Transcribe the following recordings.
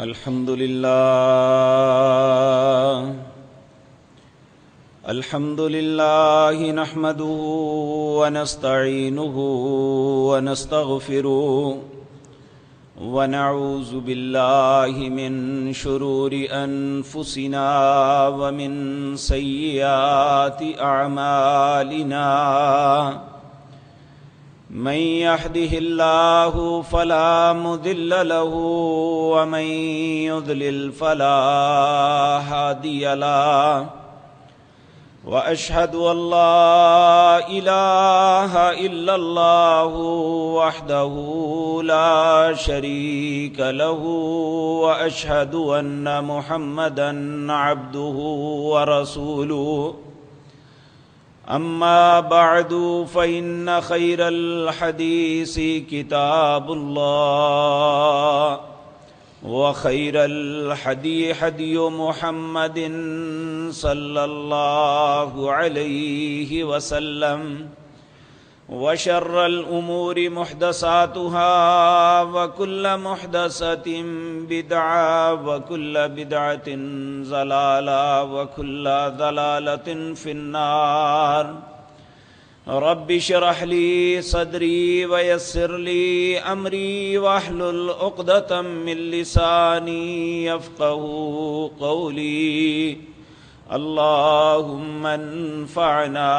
الحمد لله الحمد لله نحمده ونستعينه ونستغفره ونعوذ بالله من شرور أنفسنا ومن سيئات أعمالنا. من يهده الله فلا مضل له ومن يضلل فلا هادي له واشهد ان لا اله الا الله وحده لا شريك له واشهد ان محمدا عبده ورسوله أما بعد فإن خير الحديث كتاب الله وخير الحدي حدي محمد صلى الله عليه وسلم وشر الأمور محدثاتها وكل محدثة بدعة وكل بدعة زلالة وكل ضلالة في النار. رب شرح لي صدري ويسر لي أمري واحلل عقدة من لساني يفقه قولي. اللهم انفعنا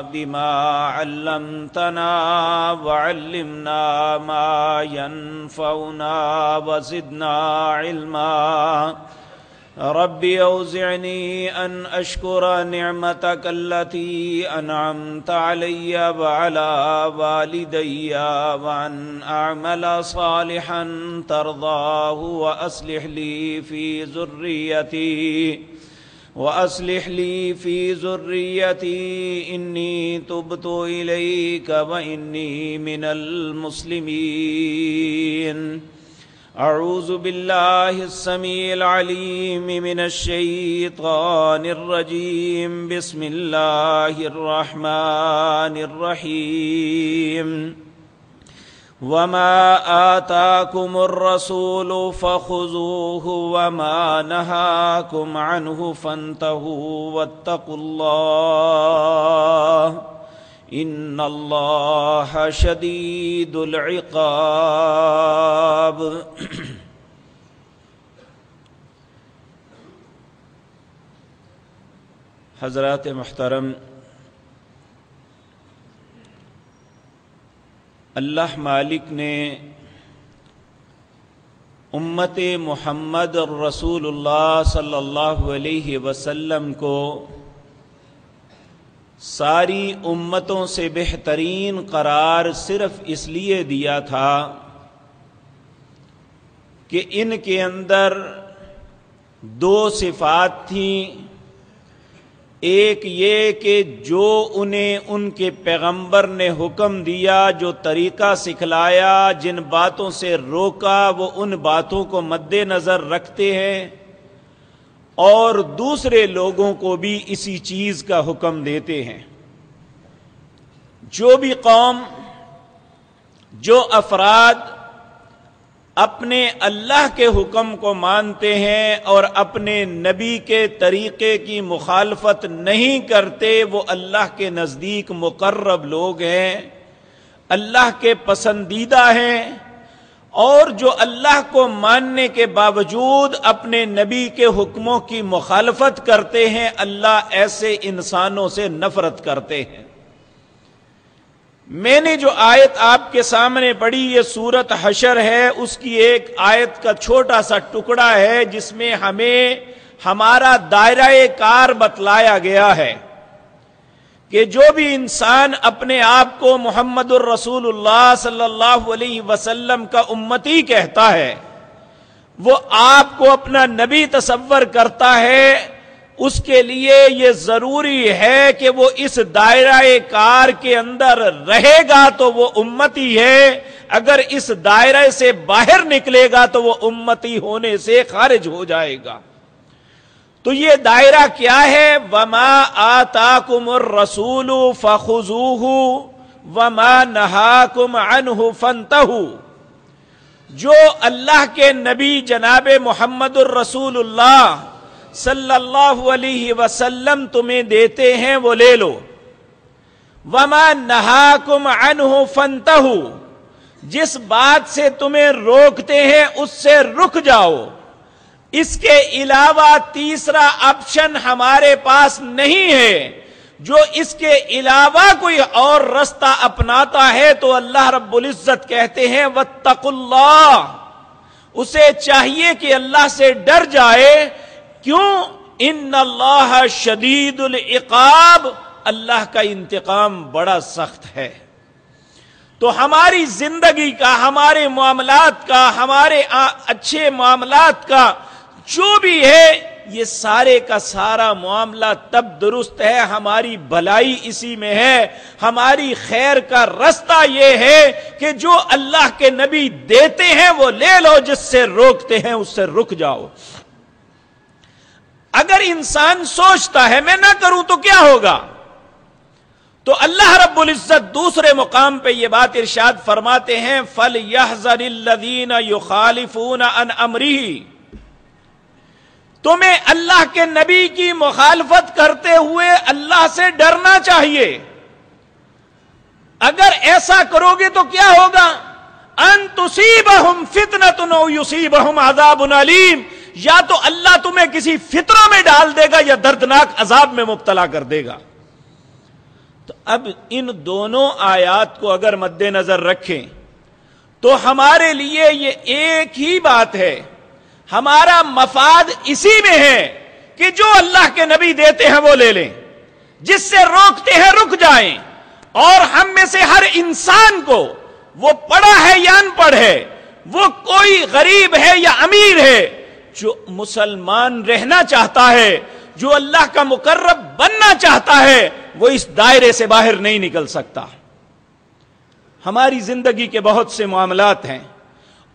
بما علمتنا وعلمنا ما ينفعنا وزدنا علما. رب اوزعني ان اشكر نعمتك التي انعمت علي وعلى والدي وان اعمل صالحا ترضاه واصلح لي في ذريتي. وأصلح لي في ذريتي إني تبت إليك وإني من المسلمين. أعوذ بالله السميع العليم من الشيطان الرجيم. بسم الله الرحمن الرحيم. وما آتاكم الرسول فخذوه وما نهاكم عنه فانتهوا واتقوا الله إن الله شديد العقاب حضرات محترم اللہ مالک نے امت محمد رسول اللہ صلی اللہ علیہ وسلم کو ساری امتوں سے بہترین قرار صرف اس لیے دیا تھا کہ ان کے اندر دو صفات تھیں ایک یہ کہ جو انہیں ان کے پیغمبر نے حکم دیا، جو طریقہ سکھلایا، جن باتوں سے روکا، وہ ان باتوں کو مد نظر رکھتے ہیں۔ اور دوسرے لوگوں کو بھی اسی چیز کا حکم دیتے ہیں۔ جو بھی قوم، جو افراد اپنے اللہ کے حکم کو مانتے ہیں اور اپنے نبی کے طریقے کی مخالفت نہیں کرتے، وہ اللہ کے نزدیک مقرب لوگ ہیں، اللہ کے پسندیدہ ہیں۔ اور جو اللہ کو ماننے کے باوجود اپنے نبی کے حکموں کی مخالفت کرتے ہیں، اللہ ایسے انسانوں سے نفرت کرتے ہیں۔ میں نے جو آیت آپ کے سامنے پڑھی، یہ سورت حشر ہے، اس کی ایک آیت کا چھوٹا سا ٹکڑا ہے، جس میں ہمیں ہمارا دائرہ کار بتلایا گیا ہے کہ جو بھی انسان اپنے آپ کو محمد الرسول اللہ صلی اللہ علیہ وسلم کا امتی کہتا ہے، وہ آپ کو اپنا نبی تصور کرتا ہے اس کے لیے یہ ضروری ہے کہ وہ اس دائرہ کار کے اندر رہے گا تو وہ امتی ہے۔ اگر اس دائرے سے باہر نکلے گا تو وہ امتی ہونے سے خارج ہو جائے گا۔ تو یہ دائرہ کیا ہے؟ وما آتا کم رسول فخو وما نہا کم ان فنت جو اللہ کے نبی جناب محمد الرسول اللہ صلی اللہ علیہ وسلم تمہیں دیتے ہیں وہ لے لو۔ وما نہا کم ان جس بات سے تمہیں روکتے ہیں اس سے رک جاؤ۔ اس کے علاوہ تیسرا آپشن ہمارے پاس نہیں ہے۔ جو اس کے علاوہ کوئی اور رستہ اپناتا ہے تو اللہ رب العزت کہتے ہیں وَاتَّقُ اللہ اسے چاہیے کہ اللہ سے ڈر جائے۔ کیوں؟ ان اللہ شدید العقاب، اللہ کا انتقام بڑا سخت ہے۔ تو ہماری زندگی کا، ہمارے معاملات کا، ہمارے اچھے معاملات کا، جو بھی ہے، یہ سارے کا سارا معاملہ تب درست ہے، ہماری بھلائی اسی میں ہے۔ ہماری خیر کا رستہ یہ ہے کہ جو اللہ کے نبی دیتے ہیں، وہ لے لو، جس سے روکتے ہیں، اس سے رک جاؤ۔ اگر انسان سوچتا ہے میں نہ کروں تو کیا ہوگا؟ تو اللہ رب العزت دوسرے مقام پہ یہ بات ارشاد فرماتے ہیں فل یہ خالفون ان امری تمہیں اللہ کے نبی کی مخالفت کرتے ہوئے اللہ سے ڈرنا چاہیے۔ اگر ایسا کرو گے تو کیا ہوگا؟ ان تصیب ہم فتنا تنو یوسیب ہم علیم یا تو اللہ تمہیں کسی فطروں میں ڈال دے گا یا دردناک عذاب میں مبتلا کر دے گا۔ تو اب ان دونوں آیات کو اگر مد نظر رکھیں، تو ہمارے لیے یہ ایک ہی بات ہے۔ ہمارا مفاد اسی میں ہے کہ جو اللہ کے نبی دیتے ہیں وہ لے لیں۔ جس سے روکتے ہیں رک جائیں۔ اور ہم میں سے ہر انسان کو، وہ پڑھا ہے یا ان پڑھ ہے، وہ کوئی غریب ہے یا امیر ہے جو مسلمان رہنا چاہتا ہے، جو اللہ کا مقرب بننا چاہتا ہے، وہ اس دائرے سے باہر نہیں نکل سکتا۔ ہماری زندگی کے بہت سے معاملات ہیں۔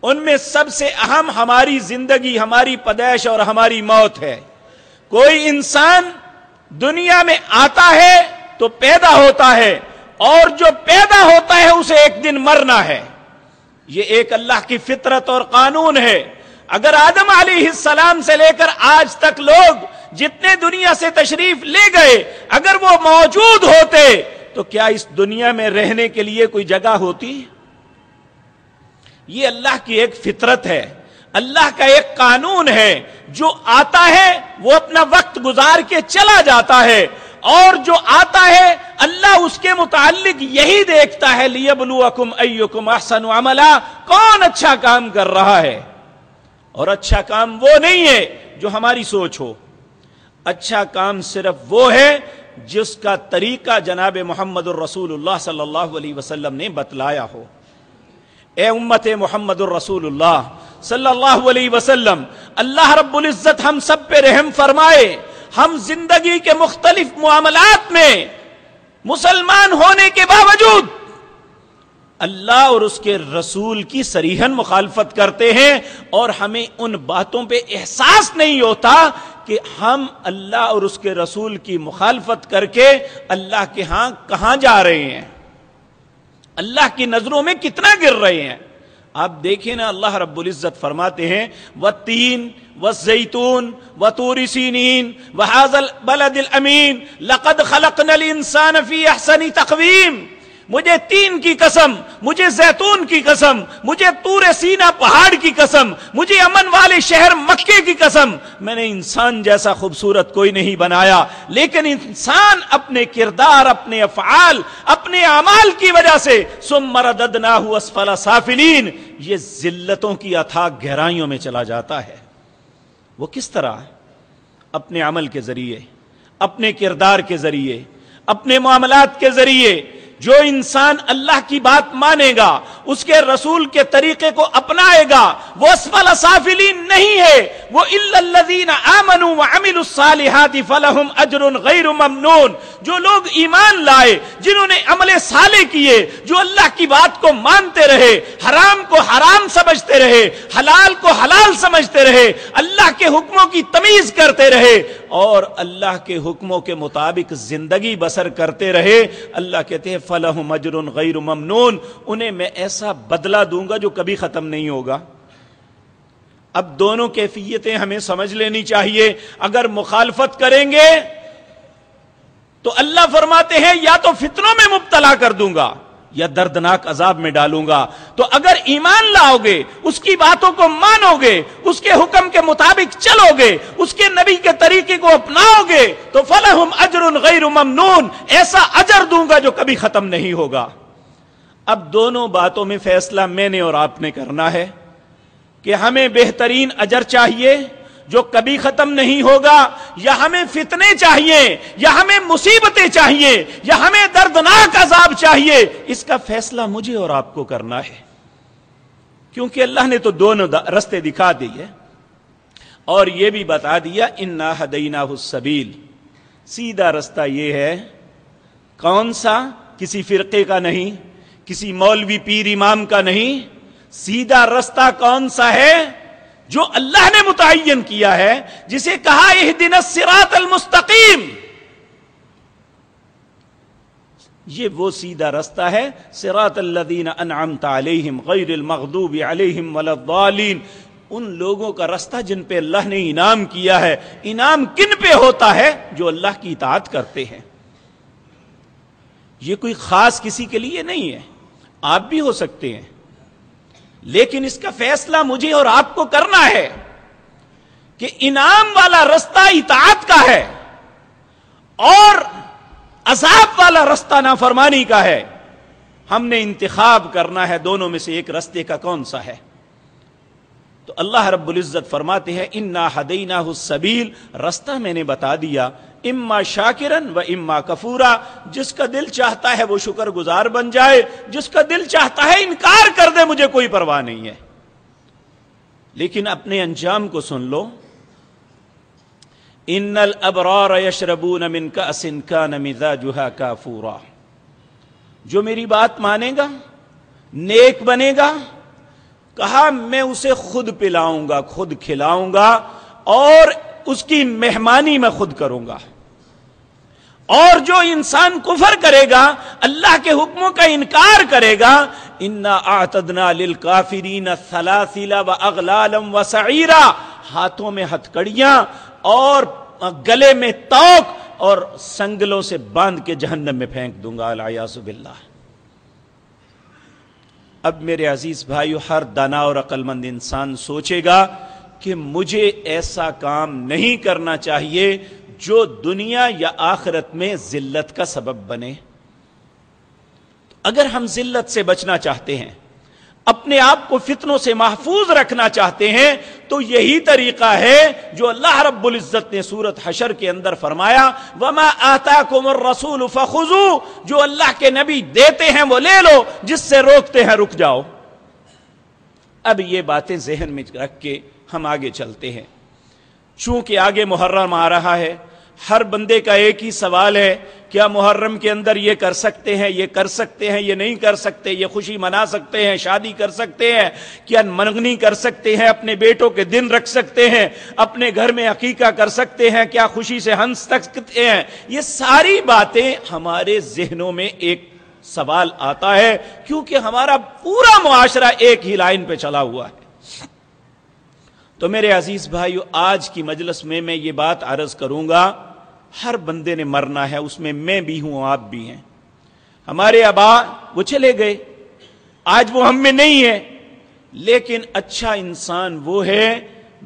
ان میں سب سے اہم ہماری زندگی، ہماری پیدائش اور ہماری موت ہے۔ کوئی انسان دنیا میں آتا ہے تو پیدا ہوتا ہے، اور جو پیدا ہوتا ہے، اسے ایک دن مرنا ہے۔ یہ ایک اللہ کی فطرت اور قانون ہے۔ اگر آدم علیہ السلام سے لے کر آج تک لوگ جتنے دنیا سے تشریف لے گئے، اگر وہ موجود ہوتے، تو کیا اس دنیا میں رہنے کے لیے کوئی جگہ ہوتی؟ یہ اللہ کی ایک فطرت ہے۔ اللہ کا ایک قانون ہے۔ جو آتا ہے، وہ اپنا وقت گزار کے چلا جاتا ہے۔ اور جو آتا ہے، اللہ اس کے متعلق یہی دیکھتا ہے۔ لیبلوکم ایکم احسن عملا۔ کون اچھا کام کر رہا ہے؟ اور اچھا کام وہ نہیں ہے جو ہماری سوچ ہو۔ اچھا کام صرف وہ ہے جس کا طریقہ جناب محمد الرسول اللہ صلی اللہ علیہ وسلم نے بتلایا ہو۔ اے امت محمد الرسول اللہ صلی اللہ علیہ وسلم، اللہ رب العزت ہم سب پہ رحم فرمائے، ہم زندگی کے مختلف معاملات میں مسلمان ہونے کے باوجود اللہ اور اس کے رسول کی سریحن مخالفت کرتے ہیں اور ہمیں ان باتوں پہ احساس نہیں ہوتا کہ ہم اللہ اور اس کے رسول کی مخالفت کر کے اللہ کے ہاں کہاں جا رہے ہیں؟ اللہ کی نظروں میں کتنا گر رہے ہیں؟ آپ دیکھیں نا، اللہ رب العزت فرماتے ہیں وہ تین و زیتون و توری سینین و حاضل بلد الامین لقد خلق نل انسان فی احسنی تقویم مجھے تین کی قسم، مجھے زیتون کی قسم، مجھے تور سینا پہاڑ کی قسم، مجھے امن والے شہر مکے کی قسم۔ میں نے انسان جیسا خوبصورت کوئی نہیں بنایا، لیکن انسان اپنے کردار، اپنے افعال، اپنے اعمال کی وجہ سے سم مردد اسفل سافلین۔ یہ ذلتوں کی اتھاک گہرائیوں میں چلا جاتا ہے۔ وہ کس طرح؟ اپنے عمل کے ذریعے، اپنے کردار کے ذریعے، اپنے معاملات کے ذریعے۔ جو انسان اللہ کی بات مانے گا، اس کے رسول کے طریقے کو اپنائے گا، وہ اسفل صافلین نہیں ہے۔ وہ الذین آمنوا وعملوا الصالحات فلہم اجر غیر ممنون۔ جو لوگ ایمان لائے، جنہوں نے عمل صالح کیے، جو اللہ کی بات کو مانتے رہے، حرام کو حرام سمجھتے رہے، حلال کو حلال سمجھتے رہے، اللہ کے حکموں کی تمیز کرتے رہے، اور اللہ کے حکموں کے مطابق زندگی بسر کرتے رہے۔ اللہ کہتے ہیں فلاح مجر غیر ممنون، انہیں میں ایسا بدلہ دوں گا جو کبھی ختم نہیں ہوگا۔ اب دونوں کیفیتیں ہمیں سمجھ لینی چاہیے۔ اگر مخالفت کریں گے تو اللہ فرماتے ہیں، یا تو فتنوں میں مبتلا کر دوں گا۔ یا دردناک عذاب میں ڈالوں گا۔ تو اگر ایمان لاؤ گے اس کی باتوں کو مانو گے اس کے حکم کے مطابق چلو گے اس کے نبی کے طریقے کو اپناؤ گے تو فلحم اجر غیر ممنون، ایسا اجر دوں گا جو کبھی ختم نہیں ہوگا۔ اب دونوں باتوں میں فیصلہ میں نے اور آپ نے کرنا ہے کہ ہمیں بہترین اجر چاہیے جو کبھی ختم نہیں ہوگا، یا ہمیں فتنے چاہیے، یا ہمیں مصیبتیں چاہیے، یا ہمیں دردناک عذاب چاہیے، اس کا فیصلہ مجھے اور آپ کو کرنا ہے۔ کیونکہ اللہ نے تو دونوں رستے دکھا دیے۔ اور یہ بھی بتا دیا ان حدینہ حسبیل سیدھا رستہ یہ ہے، کون سا؟ کسی فرقے کا نہیں، کسی مولوی پیر امام کا نہیں۔ سیدھا رستہ کون سا ہے؟ جو اللہ نے متعین کیا ہے، جسے کہا یہ دن سراط المستقیم۔ یہ وہ سیدھا رستہ ہے سراط الذین انعمت علیہم غیر المغضوب علیہم ولدالین ان لوگوں کا رستہ جن پہ اللہ نے انعام کیا ہے، انعام کن پہ ہوتا ہے؟ جو اللہ کی اطاعت کرتے ہیں۔ یہ کوئی خاص کسی کے لیے نہیں ہے، آپ بھی ہو سکتے ہیں۔ لیکن اس کا فیصلہ مجھے اور آپ کو کرنا ہے کہ انعام والا رستہ اطاعت کا ہے اور عذاب والا رستہ نافرمانی کا ہے۔ ہم نے انتخاب کرنا ہے دونوں میں سے ایک رستے کا کون سا ہے؟ تو اللہ رب العزت فرماتے ہیں، انا حدینہ حسبیل رستہ میں نے بتا دیا اما شاکرن و اما کفورا، جس کا دل چاہتا ہے وہ شکر گزار بن جائے، جس کا دل چاہتا ہے انکار کر دے، مجھے کوئی پرواہ نہیں ہے۔ لیکن اپنے انجام کو سن لو۔ ان الابرار یشربون من کأس کان مزاجها کافورا جو میری بات مانے گا، نیک بنے گا، کہا میں اسے خود پلاؤں گا، خود کھلاؤں گا، اور اس کی مہمانی میں خود کروں گا۔ اور جو انسان کفر کرے گا، اللہ کے حکموں کا انکار کرے گا، انا آتدنا للکافرین سلاسلا و اغلالم و ہاتھوں میں ہتھ کڑیاں اور گلے میں توک اور سنگلوں سے باندھ کے جہنم میں پھینک دوں گا الیاس باللہ۔ اب میرے عزیز بھائیو، ہر دانا اور عقل مند انسان سوچے گا کہ مجھے ایسا کام نہیں کرنا چاہیے جو دنیا یا آخرت میں ذلت کا سبب بنے۔ اگر ہم ذلت سے بچنا چاہتے ہیں، اپنے آپ کو فتنوں سے محفوظ رکھنا چاہتے ہیں، تو یہی طریقہ ہے جو اللہ رب العزت نے سورت حشر کے اندر فرمایا، وما آتا رسول فخو جو اللہ کے نبی دیتے ہیں وہ لے لو، جس سے روکتے ہیں رک جاؤ۔ اب یہ باتیں ذہن میں رکھ کے ہم آگے چلتے ہیں۔ چونکہ آگے محرم آ رہا ہے ہر بندے کا ایک ہی سوال ہے، کیا محرم کے اندر یہ کر سکتے ہیں، یہ کر سکتے ہیں، یہ نہیں کر سکتے، یہ خوشی منا سکتے ہیں، شادی کر سکتے ہیں، کیا منگنی کر سکتے ہیں، اپنے بیٹوں کے دن رکھ سکتے ہیں، اپنے گھر میں عقیقہ کر سکتے ہیں، کیا خوشی سے ہنس سکتے ہیں؟ یہ ساری باتیں ہمارے ذہنوں میں ایک سوال آتا ہے، کیونکہ ہمارا پورا معاشرہ ایک ہی لائن پہ چلا ہوا ہے۔ تو میرے عزیز بھائیو، آج کی مجلس میں میں یہ بات عرض کروں گا ہر بندے نے مرنا ہے، اس میں میں بھی ہوں، آپ بھی ہیں۔ ہمارے ابا وہ چلے گئے۔ آج وہ ہم میں نہیں ہے۔ لیکن اچھا انسان وہ ہے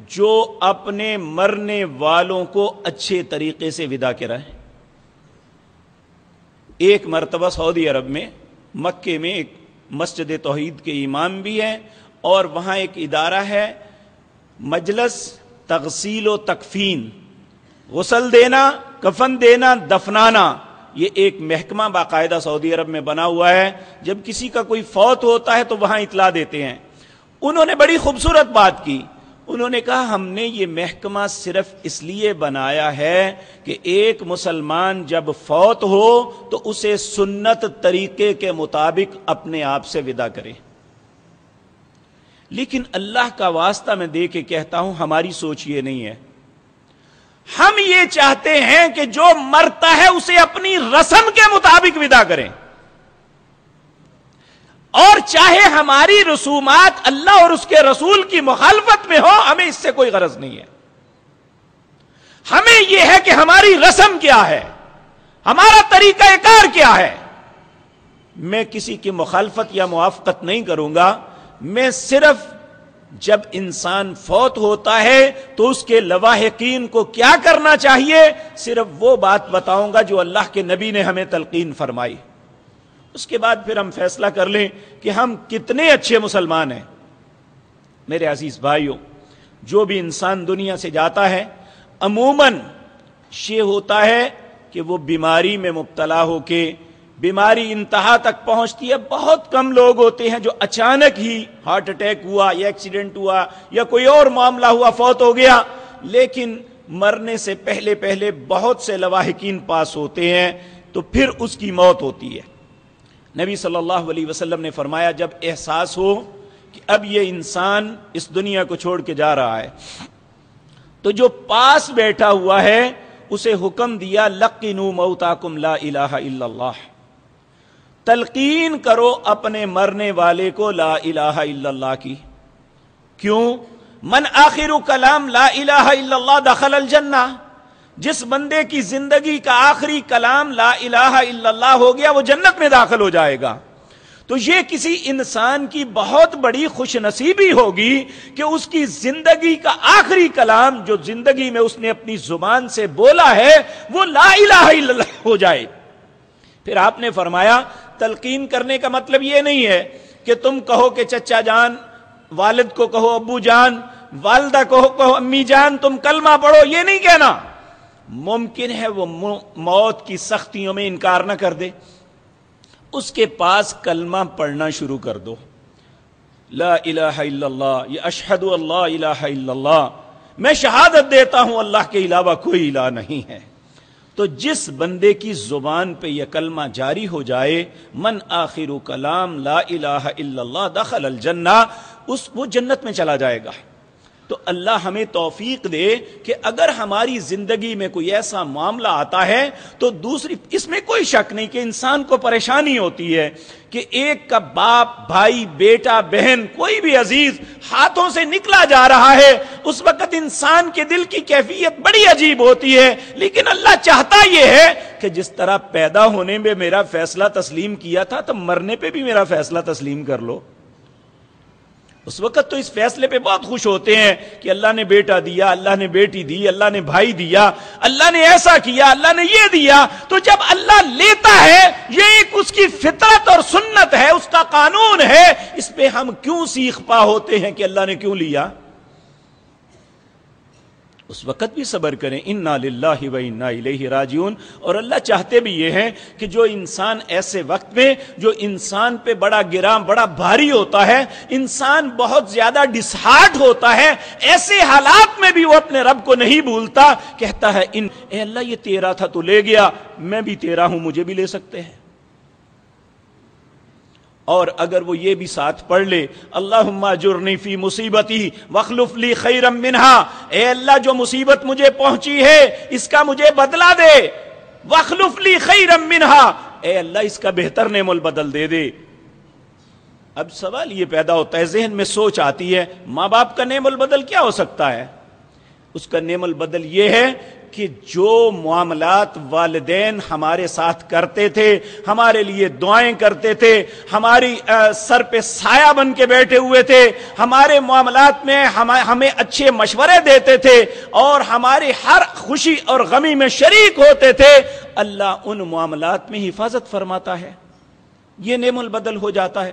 جو اپنے مرنے والوں کو اچھے طریقے سے ودا کے رہے ایک مرتبہ سعودی عرب میں، مکے میں ایک مسجد توحید کے امام بھی ہیں اور وہاں ایک ادارہ ہے، مجلس تغسیل و تکفین۔ غسل دینا، کفن دینا، دفنانا، یہ ایک محکمہ باقاعدہ سعودی عرب میں بنا ہوا ہے۔ جب کسی کا کوئی فوت ہوتا ہے تو وہاں اطلاع دیتے ہیں۔ انہوں نے بڑی خوبصورت بات کی۔ انہوں نے کہا، ہم نے یہ محکمہ صرف اس لیے بنایا ہے کہ ایک مسلمان جب فوت ہو تو اسے سنت طریقے کے مطابق اپنے آپ سے ودا کرے۔ لیکن اللہ کا واسطہ میں دے کے کہتا ہوں، ہماری سوچ یہ نہیں ہے۔ ہم یہ چاہتے ہیں کہ جو مرتا ہے اسے اپنی رسم کے مطابق ودا کریں۔ اور چاہے ہماری رسومات اللہ اور اس کے رسول کی مخالفت میں ہو، ہمیں اس سے کوئی غرض نہیں ہے۔ ہمیں یہ ہے کہ ہماری رسم کیا ہے؟ ہمارا طریقہ کار کیا ہے؟ میں کسی کی مخالفت یا موافقت نہیں کروں گا۔ میں صرف جب انسان فوت ہوتا ہے تو اس کے لواحقین کو کیا کرنا چاہیے؟ صرف وہ بات بتاؤں گا جو اللہ کے نبی نے ہمیں تلقین فرمائی۔ اس کے بعد پھر ہم فیصلہ کر لیں کہ ہم کتنے اچھے مسلمان ہیں۔ میرے عزیز بھائیوں، جو بھی انسان دنیا سے جاتا ہے، عموماً یہ ہوتا ہے کہ وہ بیماری میں مبتلا ہو کے بیماری انتہا تک پہنچتی ہے، بہت کم لوگ ہوتے ہیں جو اچانک ہی ہارٹ اٹیک ہوا یا ایکسیڈنٹ ہوا یا کوئی اور معاملہ ہوا، فوت ہو گیا۔ لیکن مرنے سے پہلے پہلے بہت سے لواحقین پاس ہوتے ہیں، تو پھر اس کی موت ہوتی ہے۔ نبی صلی اللہ علیہ وسلم نے فرمایا، جب احساس ہو کہ اب یہ انسان اس دنیا کو چھوڑ کے جا رہا ہے، تو جو پاس بیٹھا ہوا ہے، اسے حکم دیا، لقینو موتاکم لا الہ الا اللہ۔ تلقین کرو اپنے مرنے والے کو لا الہ الا اللہ کی۔ کیوں؟ من آخر کلام لا الہ الا اللہ دخل الجنہ۔ جس بندے کی زندگی کا آخری کلام لا الہ الا اللہ ہو گیا، وہ جنت میں داخل ہو جائے گا۔ تو یہ کسی انسان کی بہت بڑی خوش نصیبی ہوگی کہ اس کی زندگی کا آخری کلام جو زندگی میں اس نے اپنی زبان سے بولا ہے، وہ لا الہ الا اللہ ہو جائے۔ پھر آپ نے فرمایا تلقین کرنے کا مطلب یہ نہیں ہے کہ تم کہو کہ چچا جان، والد کو کہو ابو جان، والدہ کو کہو امی جان، تم کلمہ پڑھو، یہ نہیں کہنا۔ ممکن ہے وہ موت کی سختیوں میں انکار نہ کر دے۔ اس کے پاس کلمہ پڑھنا شروع کر دو۔ لا الہ الا اللہ، یہ اشہد اللہ الہ الا اللہ۔ میں شہادت دیتا ہوں، اللہ کے علاوہ کوئی الہ نہیں ہے۔ تو جس بندے کی زبان پہ یہ کلمہ جاری ہو جائے، من آخر کلام لا الہ الا اللہ دخل الجنہ، اس وہ جنت میں چلا جائے گا۔ تو اللہ ہمیں توفیق دے کہ اگر ہماری زندگی میں کوئی ایسا معاملہ آتا ہے تو دوسری، اس میں کوئی شک نہیں کہ انسان کو پریشانی ہوتی ہے کہ ایک کا باپ، بھائی، بیٹا، بہن، کوئی بھی عزیز ہاتھوں سے نکلا جا رہا ہے، اس وقت انسان کے دل کی کیفیت بڑی عجیب ہوتی ہے۔ لیکن اللہ چاہتا یہ ہے کہ جس طرح پیدا ہونے میں میرا فیصلہ تسلیم کیا تھا، تو مرنے پہ بھی میرا فیصلہ تسلیم کر لو۔ اس وقت تو اس فیصلے پہ بہت خوش ہوتے ہیں کہ اللہ نے بیٹا دیا، اللہ نے بیٹی دی، اللہ نے بھائی دیا، اللہ نے ایسا کیا، اللہ نے یہ دیا۔ تو جب اللہ لیتا ہے، یہ ایک اس کی فطرت اور سنت ہے، اس کا قانون ہے، اس پہ ہم کیوں سیکھ پا ہوتے ہیں کہ اللہ نے کیوں لیا؟ اس وقت بھی صبر کریں، انا للہ و انا الیہ راجعون۔ اور اللہ چاہتے بھی یہ ہیں کہ جو انسان ایسے وقت میں، جو انسان پہ بڑا گرام، بڑا بھاری ہوتا ہے، انسان بہت زیادہ ڈسہارٹ ہوتا ہے، ایسے حالات میں بھی وہ اپنے رب کو نہیں بھولتا، کہتا ہے، ان اے اللہ، یہ تیرا تھا تو لے گیا، میں بھی تیرا ہوں، مجھے بھی لے سکتے ہیں۔ اور اگر وہ یہ بھی ساتھ پڑھ لے اللہ جرنی فی مصیبتی وخلف لی خیرم منہا، اے اللہ جو مصیبت مجھے پہنچی ہے، اس کا مجھے بدلا دے وخلف لی خیرم منہا۔ اے اللہ، اس کا بہتر نعم البدل دے دے۔ اب سوال یہ پیدا ہوتا ہے، ذہن میں سوچ آتی ہے، ماں باپ کا نعم البدل کیا ہو سکتا ہے؟ اس کا نعم البدل یہ ہے کہ جو معاملات والدین ہمارے ساتھ کرتے تھے، ہمارے لیے دعائیں کرتے تھے، ہماری سر پہ سایہ بن کے بیٹھے ہوئے تھے، ہمارے معاملات میں ہمیں اچھے مشورے دیتے تھے اور ہماری ہر خوشی اور غمی میں شریک ہوتے تھے، اللہ ان معاملات میں حفاظت فرماتا ہے۔ یہ نعم البدل ہو جاتا ہے۔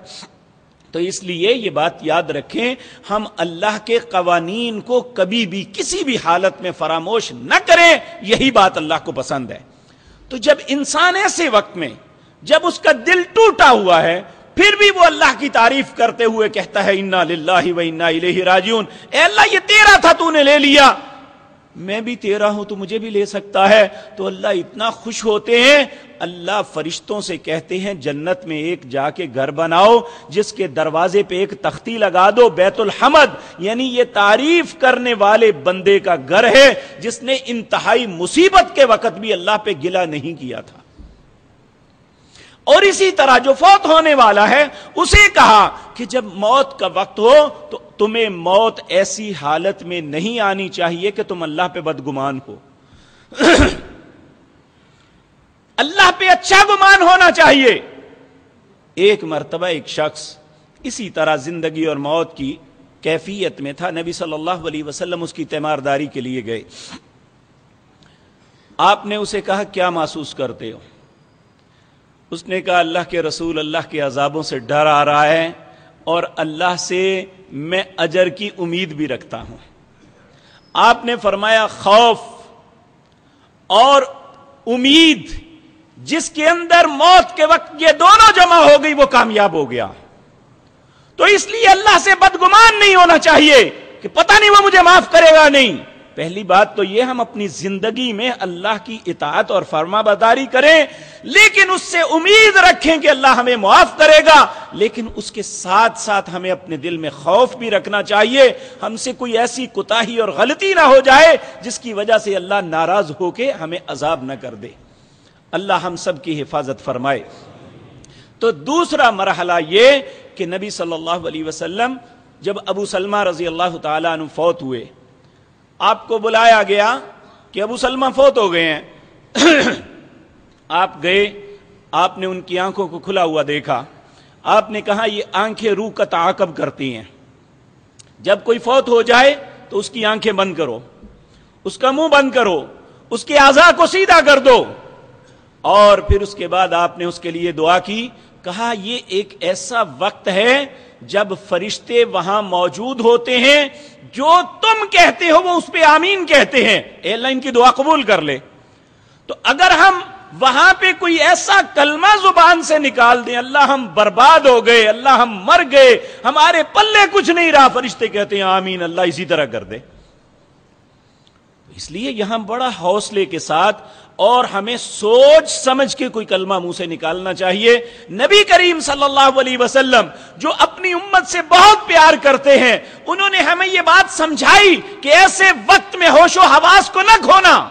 تو اس لیے یہ بات یاد رکھیں، ہم اللہ کے قوانین کو کبھی بھی کسی بھی حالت میں فراموش نہ کریں، یہی بات اللہ کو پسند ہے۔ تو جب انسان ایسے وقت میں جب اس کا دل ٹوٹا ہوا ہے، پھر بھی وہ اللہ کی تعریف کرتے ہوئے کہتا ہے، انا للہ و انا الیہ راجعون اے اللہ، یہ تیرا تھا، تو نے لے لیا۔ میں بھی تیرا ہوں تو مجھے بھی لے سکتا ہے۔ تو اللہ اتنا خوش ہوتے ہیں۔ اللہ فرشتوں سے کہتے ہیں، جنت میں ایک جا کے گھر بناؤ، جس کے دروازے پہ ایک تختی لگا دو، بیت الحمد۔ یعنی یہ تعریف کرنے والے بندے کا گھر ہے، جس نے انتہائی مصیبت کے وقت بھی اللہ پہ گلا نہیں کیا تھا۔ اور اسی طرح جو فوت ہونے والا ہے، اسے کہا کہ جب موت کا وقت ہو تو تمہیں موت ایسی حالت میں نہیں آنی چاہیے کہ تم اللہ پہ بدگمان ہو۔ اللہ پہ اچھا گمان ہونا چاہیے۔ ایک مرتبہ ایک شخص اسی طرح زندگی اور موت کی کیفیت میں تھا۔ نبی صلی اللہ علیہ وسلم اس کی تیمارداری کے لیے گئے۔ آپ نے اسے کہا، کیا محسوس کرتے ہو؟ اس نے کہا، اللہ کے رسول اللہ کے عذابوں سے ڈر آ رہا ہے اور اللہ سے میں اجر کی امید بھی رکھتا ہوں۔ آپ نے فرمایا، خوف اور امید، جس کے اندر موت کے وقت یہ دونوں جمع ہو گئی، وہ کامیاب ہو گیا۔ تو اس لیے اللہ سے بدگمان نہیں ہونا چاہیے کہ پتہ نہیں وہ مجھے معاف کرے گا نہیں۔ پہلی بات تو یہ ہم اپنی زندگی میں اللہ کی اطاعت اور فرما بداری کریں، لیکن اس سے امید رکھیں کہ اللہ ہمیں معاف کرے گا، لیکن اس کے ساتھ ساتھ ہمیں اپنے دل میں خوف بھی رکھنا چاہیے۔ ہم سے کوئی ایسی کوتاہی اور غلطی نہ ہو جائے جس کی وجہ سے اللہ ناراض ہو کے ہمیں عذاب نہ کر دے۔ اللہ ہم سب کی حفاظت فرمائے۔ تو دوسرا مرحلہ یہ کہ نبی صلی اللہ علیہ وسلم جب ابو سلمہ رضی اللہ تعالیٰ عنہ فوت ہوئے آپ کو بلایا گیا کہ ابو سلمہ فوت ہو گئے ہیں۔ آپ گئے، آپ نے ان کی آنکھوں کو کھلا ہوا دیکھا۔ آپ نے کہا، یہ آنکھیں روح کا تعاقب کرتی ہیں۔ جب کوئی فوت ہو جائے تو اس کی آنکھیں بند کرو، اس کا منہ بند کرو، اس کے آزا کو سیدھا کر دو۔ اور پھر اس کے بعد آپ نے اس کے لیے دعا کی۔ کہا، یہ ایک ایسا وقت ہے جب فرشتے وہاں موجود ہوتے ہیں، جو تم کہتے ہو وہ اس پہ آمین کہتے ہیں۔ اے اللہ، ان کی دعا قبول کر لے۔ تو اگر ہم وہاں پہ کوئی ایسا کلمہ زبان سے نکال دیں، اللہ ہم برباد ہو گئے، اللہ ہم مر گئے، ہمارے پلے کچھ نہیں رہا، فرشتے کہتے ہیں، آمین، اللہ اسی طرح کر دے۔ اس لیے یہاں بڑا حوصلے کے ساتھ اور ہمیں سوچ سمجھ کے کوئی کلمہ منہ سے نکالنا چاہیے۔ نبی کریم صلی اللہ علیہ وسلم جو اپنی امت سے بہت پیار کرتے ہیں، انہوں نے ہمیں یہ بات سمجھائی کہ ایسے وقت میں ہوش و حواس کو نہ کھونا۔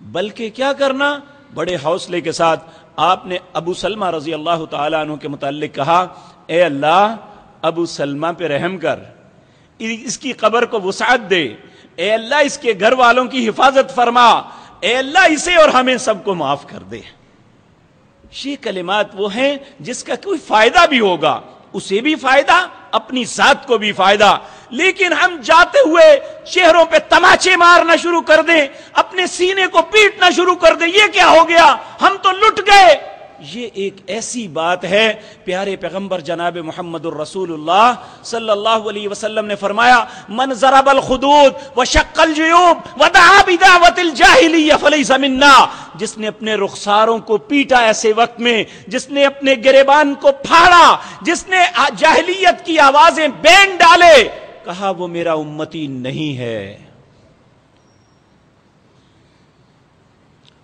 بلکہ کیا کرنا؟ بڑے حوصلے کے ساتھ آپ نے ابو سلمہ رضی اللہ تعالیٰ عنہ کے متعلق کہا، اے اللہ، ابو سلمہ پہ رحم کر۔ اس کی قبر کو وسعت دے۔ اے اللہ اس کے گھر والوں کی حفاظت فرما۔ اے اللہ اسے اور ہمیں سب کو معاف کر دے۔ یہ کلمات وہ ہیں جس کا کوئی فائدہ بھی ہوگا۔ اسے بھی فائدہ، اپنی ذات کو بھی فائدہ۔ لیکن ہم جاتے ہوئے چہروں پہ تماچے مارنا شروع کر دیں، اپنے سینے کو پیٹنا شروع کر دیں۔ یہ کیا ہو گیا؟ ہم تو لٹ گئے۔ یہ ایک ایسی بات ہے، پیارے پیغمبر جناب محمد الرسول اللہ صلی اللہ علیہ وسلم نے فرمایا، من ضرب الخدود و شکل جیوب و دعا بدعوت الجاہلیہ فلیس منا. جس نے اپنے رخساروں کو پیٹا ایسے وقت میں، جس نے اپنے گریبان کو پھاڑا، جس نے جاہلیت کی آوازیں بین ڈالے، کہا، وہ میرا امتی نہیں ہے.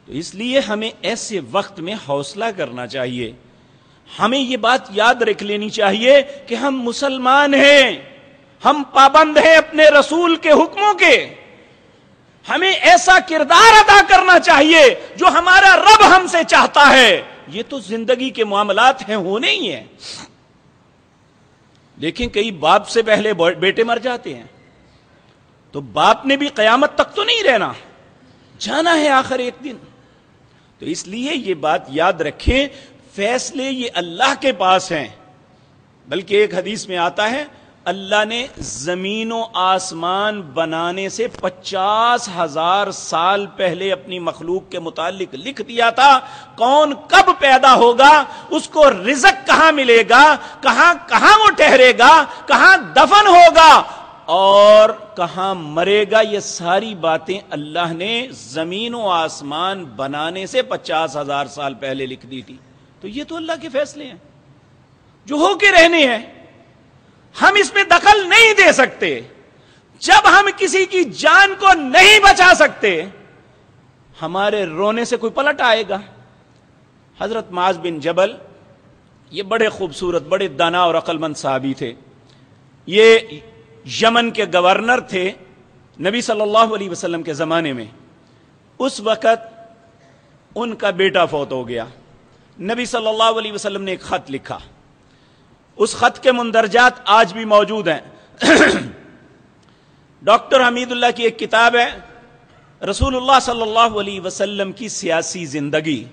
تو اس لیے ہمیں ایسے وقت میں حوصلہ کرنا چاہیے۔ ہمیں یہ بات یاد رکھ لینی چاہیے کہ ہم مسلمان ہیں، ہم پابند ہیں اپنے رسول کے حکموں کے۔ ہمیں ایسا کردار ادا کرنا چاہیے جو ہمارا رب ہم سے چاہتا ہے۔ یہ تو زندگی کے معاملات ہیں، ہونے ہی ہیں۔ لیکن کئی باپ سے پہلے بیٹے مر جاتے ہیں۔ تو باپ نے بھی قیامت تک تو نہیں رہنا۔ جانا ہے آخر ایک دن۔ تو اس لیے یہ بات یاد رکھیں، فیصلے یہ اللہ کے پاس ہیں۔ بلکہ ایک حدیث میں آتا ہے، اللہ نے زمین و آسمان بنانے سے پچاس ہزار سال پہلے اپنی مخلوق کے متعلق لکھ دیا تھا۔ کون کب پیدا ہوگا؟ اس کو رزق کہاں ملے گا؟ کہاں کہاں وہ ٹھہرے گا؟ کہاں دفن ہوگا؟ اور کہاں مرے گا یہ ساری باتیں اللہ نے زمین و آسمان بنانے سے پچاس ہزار سال پہلے لکھ دی تھی۔ تو یہ تو اللہ کے فیصلے ہیں۔ جو ہو کے رہنے ہیں، ہم اس میں دخل نہیں دے سکتے۔ جب ہم کسی کی جان کو نہیں بچا سکتے، ہمارے رونے سے کوئی پلٹ آئے گا۔ حضرت معاذ بن جبل، یہ بڑے خوبصورت، بڑے دانا اور عقل مند صحابی تھے۔ یہ یمن کے گورنر تھے نبی صلی اللہ علیہ وسلم کے زمانے میں۔ اس وقت ان کا بیٹا فوت ہو گیا۔ نبی صلی اللہ علیہ وسلم نے ایک خط لکھا۔ اس خط کے مندرجات آج بھی موجود ہیں۔ ڈاکٹر حمید اللہ کی ایک کتاب ہے۔ رسول اللہ صلی اللہ علیہ وسلم کی سیاسی زندگی۔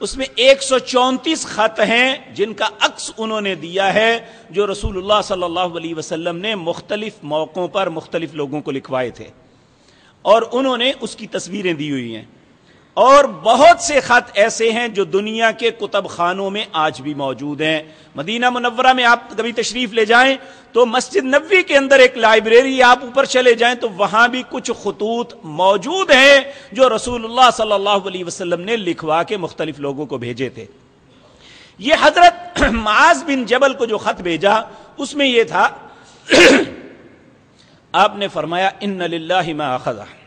اس میں ایک سو چونتیس خط ہیں جن کا عکس انہوں نے دیا ہے، جو رسول اللہ صلی اللہ علیہ وسلم نے مختلف موقعوں پر مختلف لوگوں کو لکھوائے تھے۔ اور انہوں نے اس کی تصویریں دی ہوئی ہیں۔ اور بہت سے خط ایسے ہیں جو دنیا کے کتب خانوں میں آج بھی موجود ہیں۔ مدینہ منورہ میں آپ کبھی تشریف لے جائیں تو مسجد نبوی کے اندر ایک لائبریری آپ اوپر چلے جائیں تو وہاں بھی کچھ خطوط موجود ہیں جو رسول اللہ صلی اللہ علیہ وسلم نے لکھوا کے مختلف لوگوں کو بھیجے تھے۔ یہ حضرت معاذ بن جبل کو جو خط بھیجا، اس میں یہ تھا۔ آپ نے فرمایا، ان للہ ما اخذہ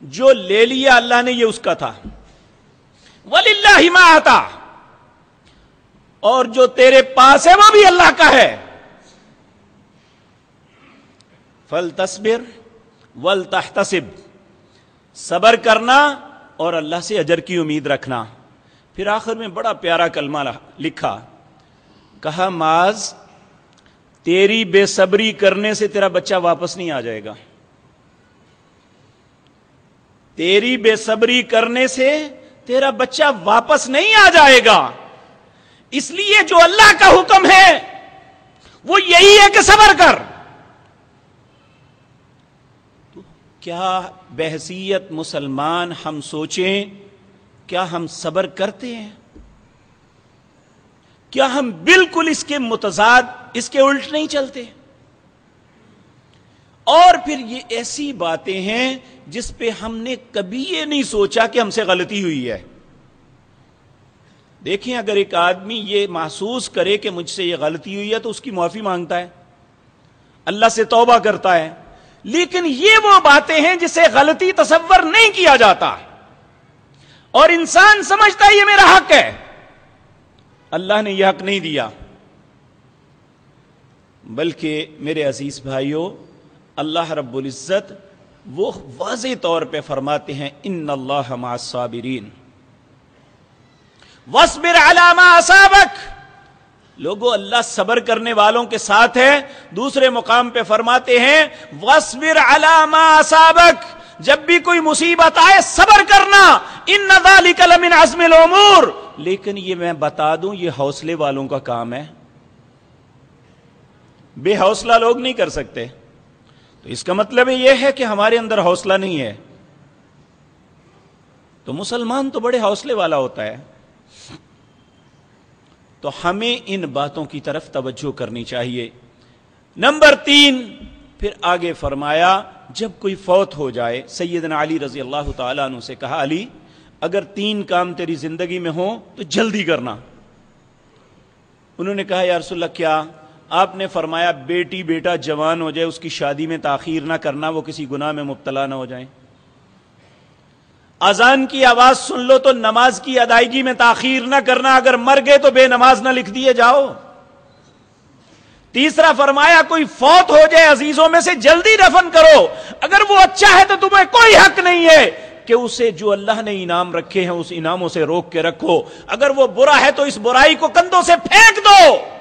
جو لے لیا اللہ نے یہ اس کا تھا۔ ولی ما آتا اور جو تیرے پاس ہے وہ بھی اللہ کا ہے۔ فل تصبر ول تحتسب صبر کرنا اور اللہ سے اجر کی امید رکھنا۔ پھر آخر میں بڑا پیارا کلمہ لکھا۔ کہا ماز تیری بے صبری کرنے سے تیرا بچہ واپس نہیں آ جائے گا۔ تیری بے صبری کرنے سے تیرا بچہ واپس نہیں آ جائے گا۔ اس لیے جو اللہ کا حکم ہے، وہ یہی ہے کہ صبر کر۔ تو کیا بحثیت مسلمان ہم سوچیں، کیا ہم صبر کرتے ہیں؟ کیا ہم بالکل اس کے متضاد، اس کے الٹ نہیں چلتے؟ اور پھر یہ ایسی باتیں ہیں جس پہ ہم نے کبھی یہ نہیں سوچا کہ ہم سے غلطی ہوئی ہے۔ دیکھیں اگر ایک آدمی یہ محسوس کرے کہ مجھ سے یہ غلطی ہوئی ہے تو اس کی معافی مانگتا ہے۔ اللہ سے توبہ کرتا ہے۔ لیکن یہ وہ باتیں ہیں جسے غلطی تصور نہیں کیا جاتا۔ اور انسان سمجھتا ہے یہ میرا حق ہے۔ اللہ نے یہ حق نہیں دیا۔ بلکہ میرے عزیز بھائیوں اللہ رب العزت وہ واضح طور پہ فرماتے ہیں ان اللہ صابرین وصبر علامہ اصابک لوگوں اللہ صبر کرنے والوں کے ساتھ ہے۔ دوسرے مقام پہ فرماتے ہیں وصبر علامہ اصابک جب بھی کوئی مصیبت آئے، صبر کرنا۔ ان ذالک لمن عزم الامور لیکن یہ میں بتا دوں، یہ حوصلے والوں کا کام ہے۔ بے حوصلہ لوگ نہیں کر سکتے۔ تو اس کا مطلب یہ ہے کہ ہمارے اندر حوصلہ نہیں ہے۔ تو مسلمان تو بڑے حوصلے والا ہوتا ہے۔ تو ہمیں ان باتوں کی طرف توجہ کرنی چاہیے۔ نمبر تین، پھر آگے فرمایا، جب کوئی فوت ہو جائے، سیدنا علی رضی اللہ تعالیٰ عنہ سے کہا، علی، اگر تین کام تیری زندگی میں ہوں تو جلدی کرنا۔ انہوں نے کہا، یا رسول اللہ، کیا آپ نے فرمایا بیٹی بیٹا جوان ہو جائے، اس کی شادی میں تاخیر نہ کرنا، وہ کسی گناہ میں مبتلا نہ ہو جائیں۔ اذان کی آواز سن لو تو نماز کی ادائیگی میں تاخیر نہ کرنا، اگر مر گئے تو بے نماز نہ لکھ دیے جاؤ۔ تیسرا فرمایا کوئی فوت ہو جائے عزیزوں میں سے جلدی دفن کرو۔ اگر وہ اچھا ہے تو تمہیں کوئی حق نہیں ہے کہ اسے جو اللہ نے انعام رکھے ہیں، اس انعاموں سے روک کے رکھو۔ اگر وہ برا ہے تو اس برائی کو کندھوں سے پھینک دو۔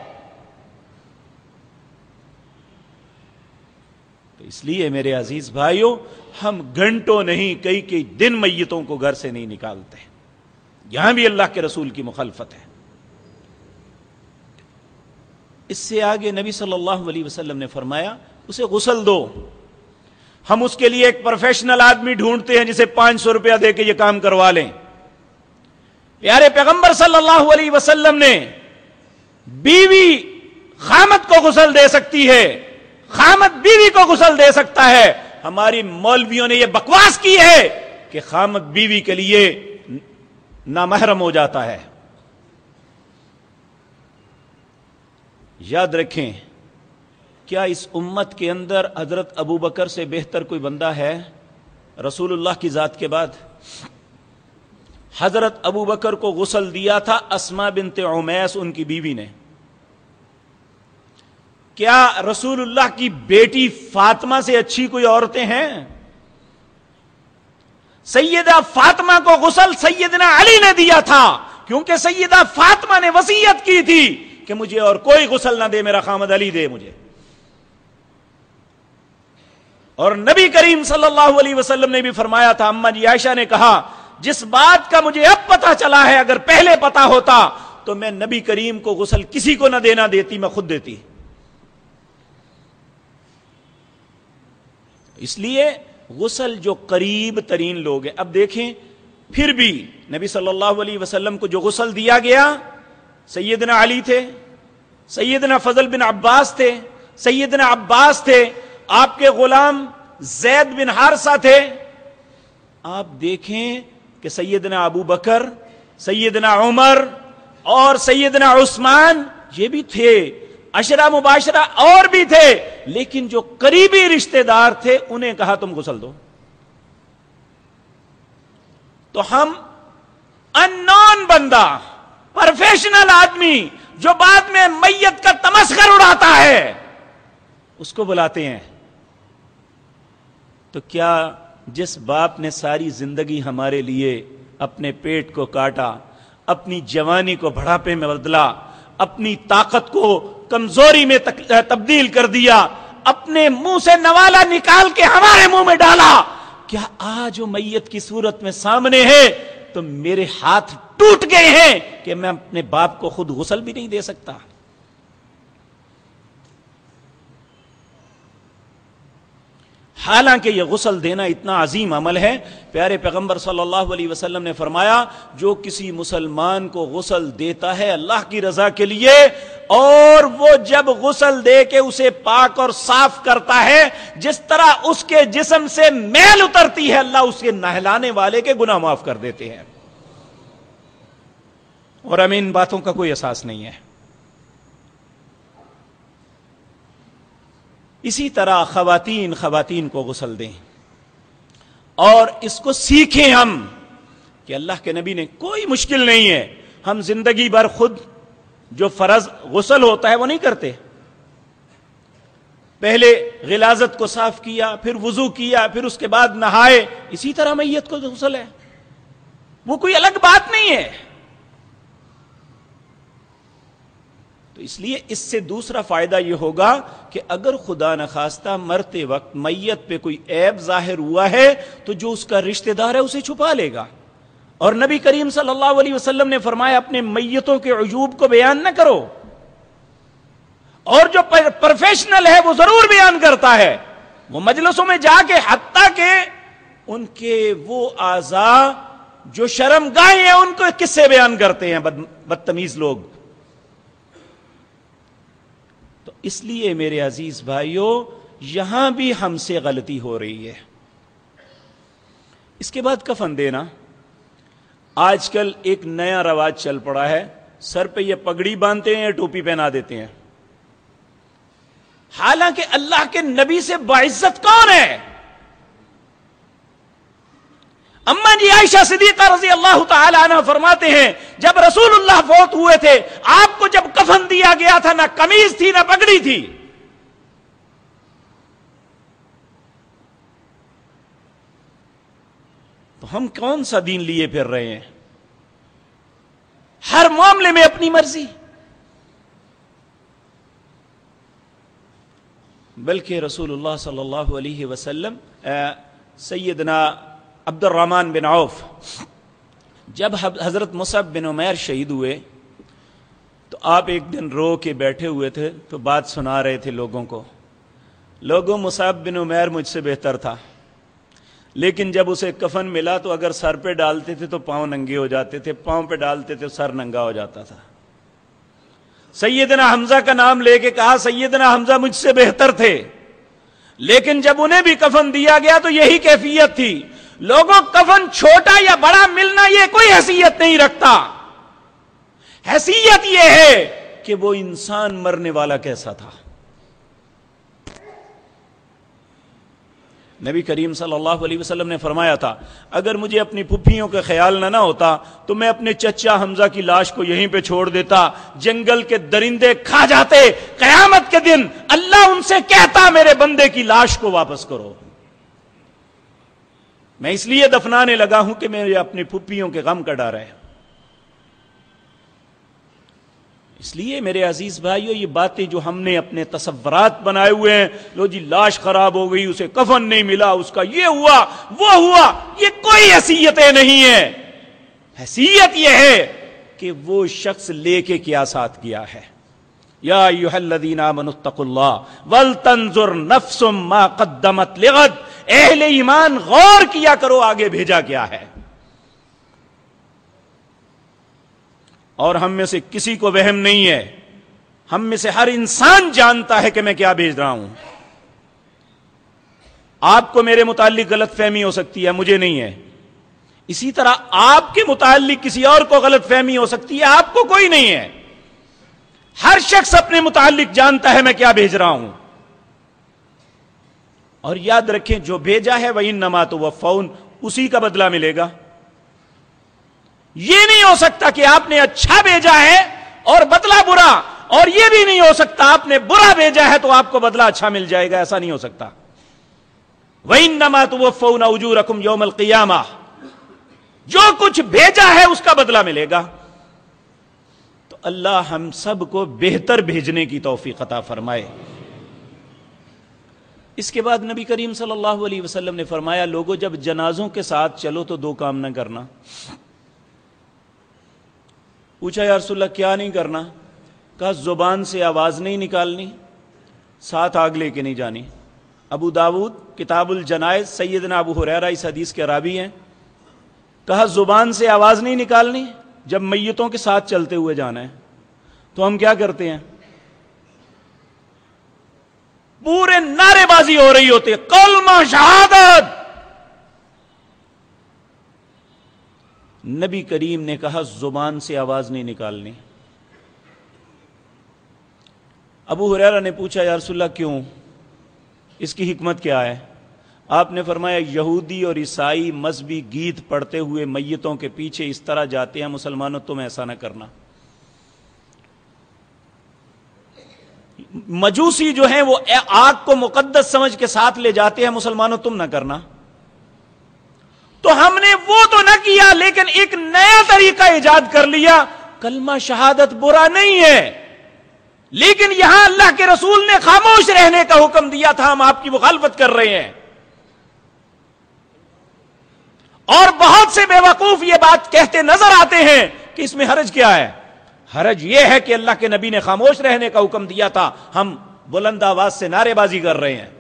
اس لیے میرے عزیز بھائیوں، ہم گھنٹوں نہیں، کئی کئی دن میتوں کو گھر سے نہیں نکالتے یہاں بھی اللہ کے رسول کی مخالفت ہے۔ اس سے آگے نبی صلی اللہ علیہ وسلم نے فرمایا، اسے غسل دو۔ ہم اس کے لیے ایک پروفیشنل آدمی ڈھونڈتے ہیں جسے پانچ سو روپیہ دے کے یہ کام کروا لیں۔ پیارے پیغمبر صلی اللہ علیہ وسلم نے بیوی خامت کو غسل دے سکتی ہے۔ خامد بیوی کو غسل دے سکتا ہے۔ ہماری مولویوں نے یہ بکواس کی ہے کہ خامد بیوی کے لیے نامحرم ہو جاتا ہے۔ یاد رکھیں، کیا اس امت کے اندر حضرت ابو بکر سے بہتر کوئی بندہ ہے؟ رسول اللہ کی ذات کے بعد۔ حضرت ابو بکر کو غسل دیا تھا اسما بنت عمیس، ان کی بیوی نے۔ کیا رسول اللہ کی بیٹی فاطمہ سے اچھی کوئی عورتیں ہیں؟ سیدہ فاطمہ کو غسل سیدنا علی نے دیا تھا، کیونکہ سیدہ فاطمہ نے وسیعت کی تھی کہ مجھے اور کوئی غسل نہ دے، میرا خامد علی دے مجھے۔ اور نبی کریم صلی اللہ علیہ وسلم نے بھی فرمایا تھا، اما جی عائشہ نے کہا، جس بات کا مجھے اب پتا چلا ہے، اگر پہلے پتا ہوتا تو میں نبی کریم کو غسل کسی کو نہ دینا، دیتی میں خود دیتی۔ اس لیے غسل جو قریب ترین لوگ ہیں۔ اب دیکھیں، پھر بھی نبی صلی اللہ علیہ وسلم کو جو غسل دیا گیا، سیدنا علی تھے، سیدنا فضل بن عباس تھے، سیدنا عباس تھے، آپ کے غلام زید بن ہارسا تھے۔ آپ دیکھیں کہ سیدنا ابو بکر، سیدنا عمر اور سیدنا عثمان یہ بھی تھے۔ اشرا مباشرہ اور بھی تھے، لیکن جو قریبی رشتہ دار تھے، انہیں کہا تم غسل دو۔ تو ہم ان نون بندہ، پروفیشنل آدمی جو بعد میں میت کا تمسکر اڑاتا ہے، اس کو بلاتے ہیں۔ تو کیا جس باپ نے ساری زندگی ہمارے لیے اپنے پیٹ کو کاٹا، اپنی جوانی کو بڑھاپے میں بدلا، اپنی طاقت کو کمزوری میں تبدیل کر دیا، اپنے منہ سے نوالا نکال کے ہمارے منہ میں ڈالا۔ کیا آج وہ میت کی صورت میں سامنے ہے؟ تو میرے ہاتھ ٹوٹ گئے ہیں کہ میں اپنے باپ کو خود غسل بھی نہیں دے سکتا۔ حالانکہ یہ غسل دینا اتنا عظیم عمل ہے۔ پیارے پیغمبر صلی اللہ علیہ وسلم نے فرمایا، جو کسی مسلمان کو غسل دیتا ہے اللہ کی رضا کے لیے، اور وہ جب غسل دے کے اسے پاک اور صاف کرتا ہے، جس طرح اس کے جسم سے میل اترتی ہے، اللہ اس کے نہلانے والے کے گناہ معاف کر دیتے ہیں۔ اور ہمیں ان باتوں کا کوئی احساس نہیں ہے۔ اسی طرح خواتین خواتین کو غسل دیں۔ اور اس کو سیکھیں ہم کہ اللہ کے نبی نے کوئی مشکل نہیں ہے۔ ہم زندگی بھر خود جو فرض غسل ہوتا ہے وہ نہیں کرتے۔ پہلے غلازت کو صاف کیا، پھر وضو کیا، پھر اس کے بعد نہائے۔ اسی طرح میت کو غسل ہے۔ وہ کوئی الگ بات نہیں ہے۔ تو اس لیے اس سے دوسرا فائدہ یہ ہوگا کہ اگر خدا نخواستہ مرتے وقت میت پہ کوئی عیب ظاہر ہوا ہے، تو جو اس کا رشتہ دار ہے اسے چھپا لے گا۔ اور نبی کریم صلی اللہ علیہ وسلم نے فرمایا، اپنے میتوں کے عجوب کو بیان نہ کرو۔ اور جو پروفیشنل ہے، وہ ضرور بیان کرتا ہے۔ وہ مجلسوں میں جا کے، حتیٰ کہ ان کے وہ آزا جو شرم گائے ہیں، ان کو کس سے بیان کرتے ہیں؟ بدتمیز لوگ تو اس لیے میرے عزیز بھائیوں، یہاں بھی ہم سے غلطی ہو رہی ہے۔ اس کے بعد کفن دینا۔ آج کل ایک نیا رواج چل پڑا ہے۔ سر پہ یہ پگڑی باندھتے ہیں یا ٹوپی پہنا دیتے ہیں۔ حالانکہ اللہ کے نبی سے باعزت کون ہے؟ اما جی عائشہ صدیقہ رضی اللہ تعالی عنہ فرماتے ہیں، جب رسول اللہ فوت ہوئے تھے، آپ کو جب کفن دیا گیا تھا، نہ کمیز تھی، نہ پگڑی تھی۔ تو ہم کون سا دین لیے پھر رہے ہیں؟ ہر معاملے میں اپنی مرضی۔ بلکہ رسول اللہ صلی اللہ علیہ وسلم سیدنا عبد الرحمن بن عوف، جب حضرت مصعب بن عمیر شہید ہوئے تو آپ ایک دن رو کے بیٹھے ہوئے تھے تو بات سنا رہے تھے لوگوں کو۔ لوگوں مصعب بن عمیر مجھ سے بہتر تھا۔ لیکن جب اسے کفن ملا تو اگر سر پہ ڈالتے تھے تو پاؤں ننگے ہو جاتے تھے، پاؤں پہ ڈالتے تھے سر ننگا ہو جاتا تھا۔ سیدنا حمزہ کا نام لے کے کہا، سیدنا حمزہ مجھ سے بہتر تھے۔ لیکن جب انہیں بھی کفن دیا گیا تو یہی کیفیت تھی۔ لوگوں، کفن چھوٹا یا بڑا ملنا یہ کوئی حیثیت نہیں رکھتا۔ حیثیت یہ ہے کہ وہ انسان مرنے والا کیسا تھا۔ نبی کریم صلی اللہ علیہ وسلم نے فرمایا تھا، اگر مجھے اپنی پھپھیوں کا خیال نہ نہ ہوتا تو میں اپنے چچا حمزہ کی لاش کو یہیں پہ چھوڑ دیتا، جنگل کے درندے کھا جاتے، قیامت کے دن اللہ ان سے کہتا میرے بندے کی لاش کو واپس کرو۔ میں اس لیے دفنانے لگا ہوں کہ میرے اپنی پھپھیوں کے غم کا ڈر ہے اس لیے میرے عزیز بھائیو، یہ باتیں جو ہم نے اپنے تصورات بنائے ہوئے ہیں، لو جی لاش خراب ہو گئی، اسے کفن نہیں ملا، اس کا یہ ہوا، وہ ہوا، یہ کوئی حیثیتیں نہیں ہے حیثیت یہ ہے کہ وہ شخص لے کے کیا ساتھ کیا ہے۔ یا الذین آمنوا اتقوا اللہ ولتنظر نفس ما قدمت لغد، اہل ایمان غور کیا کرو، آگے بھیجا کیا ہے۔ اور ہم میں سے کسی کو وہم نہیں ہے۔ ہم میں سے ہر انسان جانتا ہے کہ میں کیا بھیج رہا ہوں۔ آپ کو میرے متعلق غلط فہمی ہو سکتی ہے، مجھے نہیں ہے۔ اسی طرح آپ کے متعلق کسی اور کو غلط فہمی ہو سکتی ہے، آپ کو کوئی نہیں ہے۔ ہر شخص اپنے متعلق جانتا ہے میں کیا بھیج رہا ہوں۔ اور یاد رکھیں، جو بھیجا ہے وہ ان نما تو وہ فون اسی کا بدلہ ملے گا۔ یہ نہیں ہو سکتا کہ آپ نے اچھا بھیجا ہے اور بدلا برا، اور یہ بھی نہیں ہو سکتا آپ نے برا بھیجا ہے تو آپ کو بدلا اچھا مل جائے گا، ایسا نہیں ہو سکتا۔ وہ نما تو فون اجو رقم یوم القیامہ جو کچھ بھیجا ہے اس کا بدلہ ملے گا۔ تو اللہ ہم سب کو بہتر بھیجنے کی توفیق عطا فرمائے۔ اس کے بعد نبی کریم صلی اللہ علیہ وسلم نے فرمایا لوگوں جب جنازوں کے ساتھ چلو تو دو کام نہ کرنا۔ پوچھا، یا رسول اللہ، کیا نہیں کرنا؟ کہا، زبان سے آواز نہیں نکالنی، ساتھ آگ لے کے نہیں جانی. ابو داود، کتاب الجنائز، سیدنا ابو حریرہ اس حدیث کے رابی ہیں۔ کہا، زبان سے آواز نہیں نکالنی، جب میتوں کے ساتھ چلتے ہوئے جانا ہے۔ تو ہم کیا کرتے ہیں؟ پورے نعرے بازی ہو رہی ہوتی ہے کلمہ شہادت۔ نبی کریم نے کہا، زبان سے آواز نہیں نکالنی۔ ابو حریرہ نے پوچھا، یا رسول اللہ، کیوں؟ اس کی حکمت کیا ہے؟ آپ نے فرمایا، یہودی اور عیسائی مذہبی گیت پڑھتے ہوئے میتوں کے پیچھے اس طرح جاتے ہیں، مسلمانوں، تم ایسا نہ کرنا۔ مجوسی جو ہیں، وہ آگ کو مقدس سمجھ کے ساتھ لے جاتے ہیں، مسلمانوں، تم نہ کرنا۔ تو ہم نے وہ تو نہ کیا، لیکن ایک نیا طریقہ ایجاد کر لیا۔ کلمہ شہادت برا نہیں ہے۔ لیکن یہاں اللہ کے رسول نے خاموش رہنے کا حکم دیا تھا، ہم آپ کی مخالفت کر رہے ہیں۔ اور بہت سے بے وقوف یہ بات کہتے نظر آتے ہیں کہ اس میں حرج کیا ہے۔ حرج یہ ہے کہ اللہ کے نبی نے خاموش رہنے کا حکم دیا تھا۔ ہم بلند آواز سے نعرے بازی کر رہے ہیں۔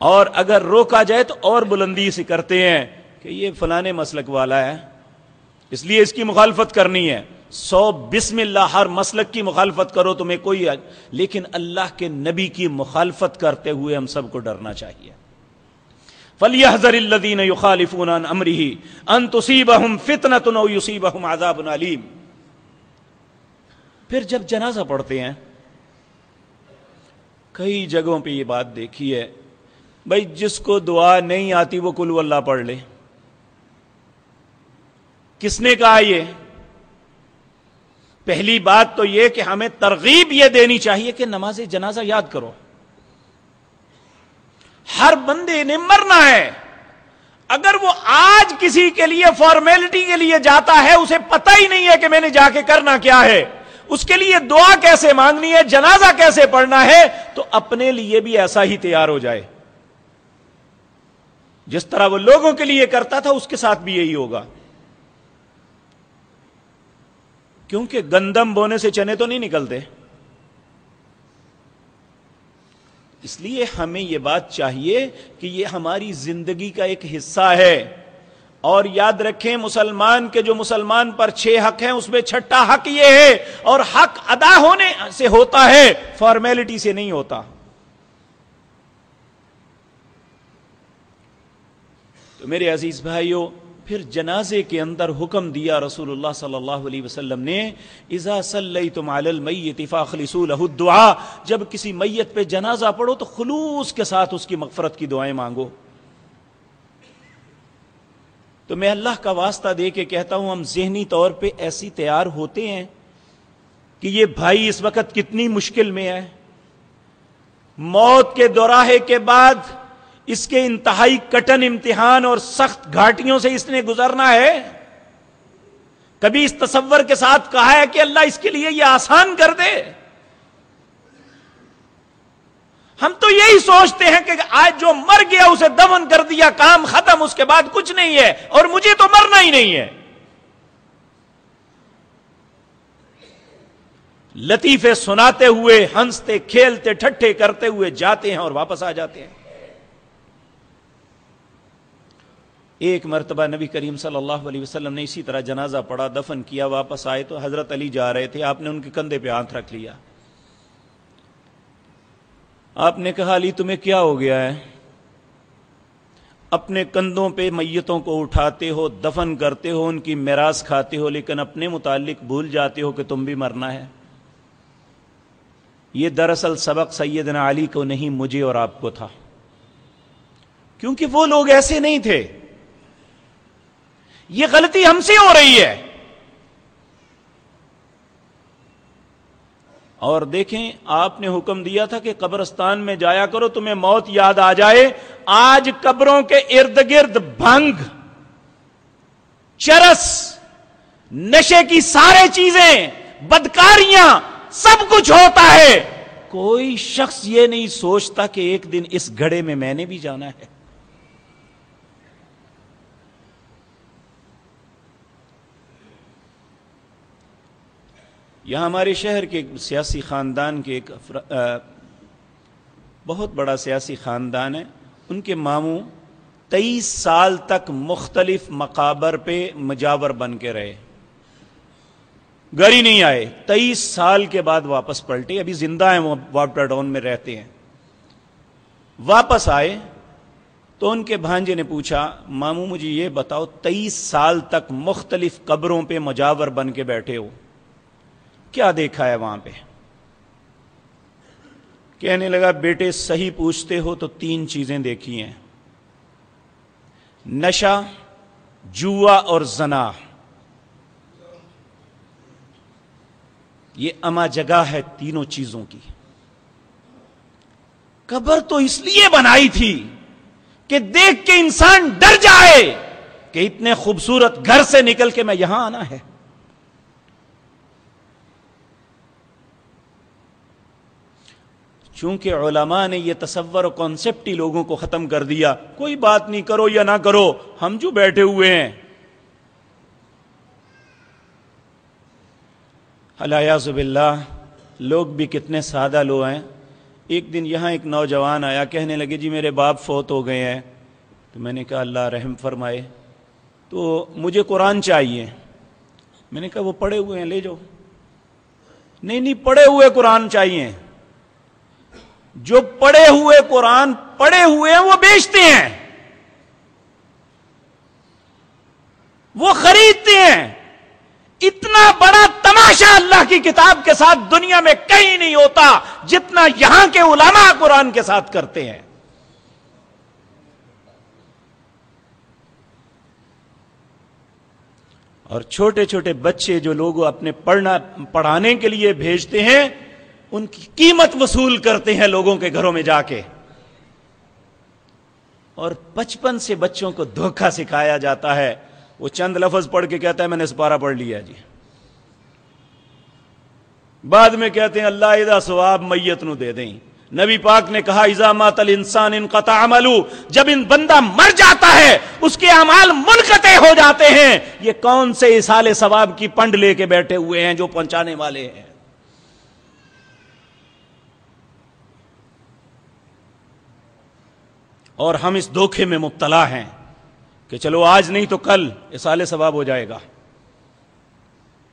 اور اگر روکا جائے تو اور بلندی سے کرتے ہیں کہ یہ فلانے مسلک والا ہے، اس لیے اس کی مخالفت کرنی ہے۔ سو بسم اللہ، ہر مسلک کی مخالفت کرو، تمہیں کوئی لیکن اللہ کے نبی کی مخالفت کرتے ہوئے ہم سب کو ڈرنا چاہیے۔ فلی حضر الدین خالفون امری ان تصیبہم فتنۃ او یصیبہم عذاب علیم پھر جب جنازہ پڑھتے ہیں، کئی جگہوں پہ یہ بات دیکھی ہے۔ بھائی جس کو دعا نہیں آتی وہ کلو اللہ پڑھ لے۔ کس نے کہا یہ؟ پہلی بات تو یہ کہ ہمیں ترغیب یہ دینی چاہیے کہ نماز جنازہ یاد کرو۔ ہر بندے نے مرنا ہے۔ اگر وہ آج کسی کے لیے فارمیلٹی کے لیے جاتا ہے، اسے پتہ ہی نہیں ہے کہ میں نے جا کے کرنا کیا ہے۔ اس کے لیے دعا کیسے مانگنی ہے؟ جنازہ کیسے پڑھنا ہے؟ تو اپنے لیے بھی ایسا ہی تیار ہو جائے۔ جس طرح وہ لوگوں کے لیے کرتا تھا اس کے ساتھ بھی یہی ہوگا۔ کیونکہ گندم بونے سے چنے تو نہیں نکلتے۔ اس لیے ہمیں یہ بات چاہیے کہ یہ ہماری زندگی کا ایک حصہ ہے۔ اور یاد رکھیں مسلمان کے جو مسلمان پر چھ حق ہیں، اس میں چھٹا حق یہ ہے اور حق ادا ہونے سے ہوتا ہے فارمیلٹی سے نہیں ہوتا۔ تو میرے عزیز بھائیوں پھر جنازے کے اندر حکم دیا رسول اللہ صلی اللہ علیہ وسلم نے ازا صلیتم علی المیت فاخلصوا له الدعاء. جب کسی میت پہ جنازہ پڑھو تو خلوص کے ساتھ اس کی مغفرت کی دعائیں مانگو۔ تو میں اللہ کا واسطہ دے کے کہتا ہوں، ہم ذہنی طور پہ ایسی تیار ہوتے ہیں کہ یہ بھائی اس وقت کتنی مشکل میں ہے۔ موت کے دوراہے کے بعد اس کے انتہائی کٹن امتحان اور سخت گھاٹیوں سے اس نے گزرنا ہے۔ کبھی اس تصور کے ساتھ کہا ہے کہ اللہ اس کے لیے یہ آسان کر دے۔ ہم تو یہی سوچتے ہیں کہ آج جو مر گیا اسے دمن کر دیا، کام ختم، اس کے بعد کچھ نہیں ہے، اور مجھے تو مرنا ہی نہیں ہے۔ لطیفے سناتے ہوئے، ہنستے، کھیلتے، ٹھٹھے کرتے ہوئے جاتے ہیں اور واپس آ جاتے ہیں۔ ایک مرتبہ نبی کریم صلی اللہ علیہ وسلم نے اسی طرح جنازہ پڑا دفن کیا، واپس آئے تو حضرت علی جا رہے تھے، آپ نے ان کے کندھے پہ ہاتھ رکھ لیا۔ آپ نے کہا، علی، تمہیں کیا ہو گیا ہے؟ اپنے کندھوں پہ میتوں کو اٹھاتے ہو، دفن کرتے ہو، ان کی میراث کھاتے ہو، لیکن اپنے متعلق بھول جاتے ہو کہ تم بھی مرنا ہے۔ یہ دراصل سبق سیدنا علی کو نہیں، مجھے اور آپ کو تھا۔ کیونکہ وہ لوگ ایسے نہیں تھے۔ یہ غلطی ہم سے ہو رہی ہے۔ اور دیکھیں، آپ نے حکم دیا تھا کہ قبرستان میں جایا کرو، تمہیں موت یاد آ جائے۔ آج قبروں کے ارد گرد بھنگ، چرس، نشے کی سارے چیزیں، بدکاریاں، سب کچھ ہوتا ہے۔ کوئی شخص یہ نہیں سوچتا کہ ایک دن اس گھڑے میں میں نے بھی جانا ہے۔ یہاں ہمارے شہر کے سیاسی خاندان کے ایک بہت بڑا سیاسی خاندان ہے۔ ان کے ماموں تیئیس سال تک مختلف مقابر پہ مجاور بن کے رہے۔ گھر ہی نہیں آئے۔ تیئیس سال کے بعد واپس پلٹے۔ ابھی زندہ ہیں وہ واٹر ڈاؤن میں رہتے ہیں۔ واپس آئے تو ان کے بھانجے نے پوچھا، ماموں مجھے یہ بتاؤ تیئیس سال تک مختلف قبروں پہ مجاور بن کے بیٹھے ہو۔ کیا دیکھا ہے وہاں پہ؟ کہنے لگا، بیٹے صحیح پوچھتے ہو تو تین چیزیں دیکھی ہیں۔ نشا جوا اور زنا۔ یہ اما جگہ ہے تینوں چیزوں کی۔ قبر تو اس لیے بنائی تھی کہ دیکھ کے انسان ڈر جائے کہ اتنے خوبصورت گھر سے نکل کے میں یہاں آنا ہے۔ چونکہ علماء نے یہ تصور و کانسیپٹ ہی لوگوں کو ختم کر دیا۔ کوئی بات نہیں کرو یا نہ کرو، ہم جو بیٹھے ہوئے ہیں۔ زب اللہ لوگ بھی کتنے سادہ لوگ ہیں۔ ایک دن یہاں ایک نوجوان آیا، کہنے لگے جی میرے باپ فوت ہو گئے ہیں۔ تو میں نے کہا، اللہ رحم فرمائے۔ تو مجھے قرآن چاہیے۔ میں نے کہا، وہ پڑھے ہوئے ہیں، لے جاؤ۔ نہیں نہیں، پڑھے ہوئے قرآن چاہیے۔ جو پڑے ہوئے قرآن پڑے ہوئے ہیں وہ بیچتے ہیں۔ وہ خریدتے ہیں۔ اتنا بڑا تماشا اللہ کی کتاب کے ساتھ دنیا میں کہیں نہیں ہوتا جتنا یہاں کے علماء قرآن کے ساتھ کرتے ہیں۔ اور چھوٹے چھوٹے بچے جو لوگ اپنے پڑھنا پڑھانے کے لیے بھیجتے ہیں ان کی قیمت وصول کرتے ہیں لوگوں کے گھروں میں جا کے۔ اور بچپن سے بچوں کو دھوکہ سکھایا جاتا ہے۔ وہ چند لفظ پڑھ کے کہتا ہے، میں نے سپارہ پڑھ لیا جی۔ بعد میں کہتے ہیں، اللہ ادا سواب میت نو دے دیں۔ نبی پاک نے کہا ایزامات انسان ان قطع عملو۔ جب ان بندہ مر جاتا ہے، اس کے اعمال منقطع ہو جاتے ہیں۔ یہ کون سے اسال ثواب کی پنڈ لے کے بیٹھے ہوئے ہیں جو پہنچانے والے ہیں؟ اور ہم اس دھوکے میں مبتلا ہیں کہ چلو آج نہیں تو کل اسال ثواب ہو جائے گا۔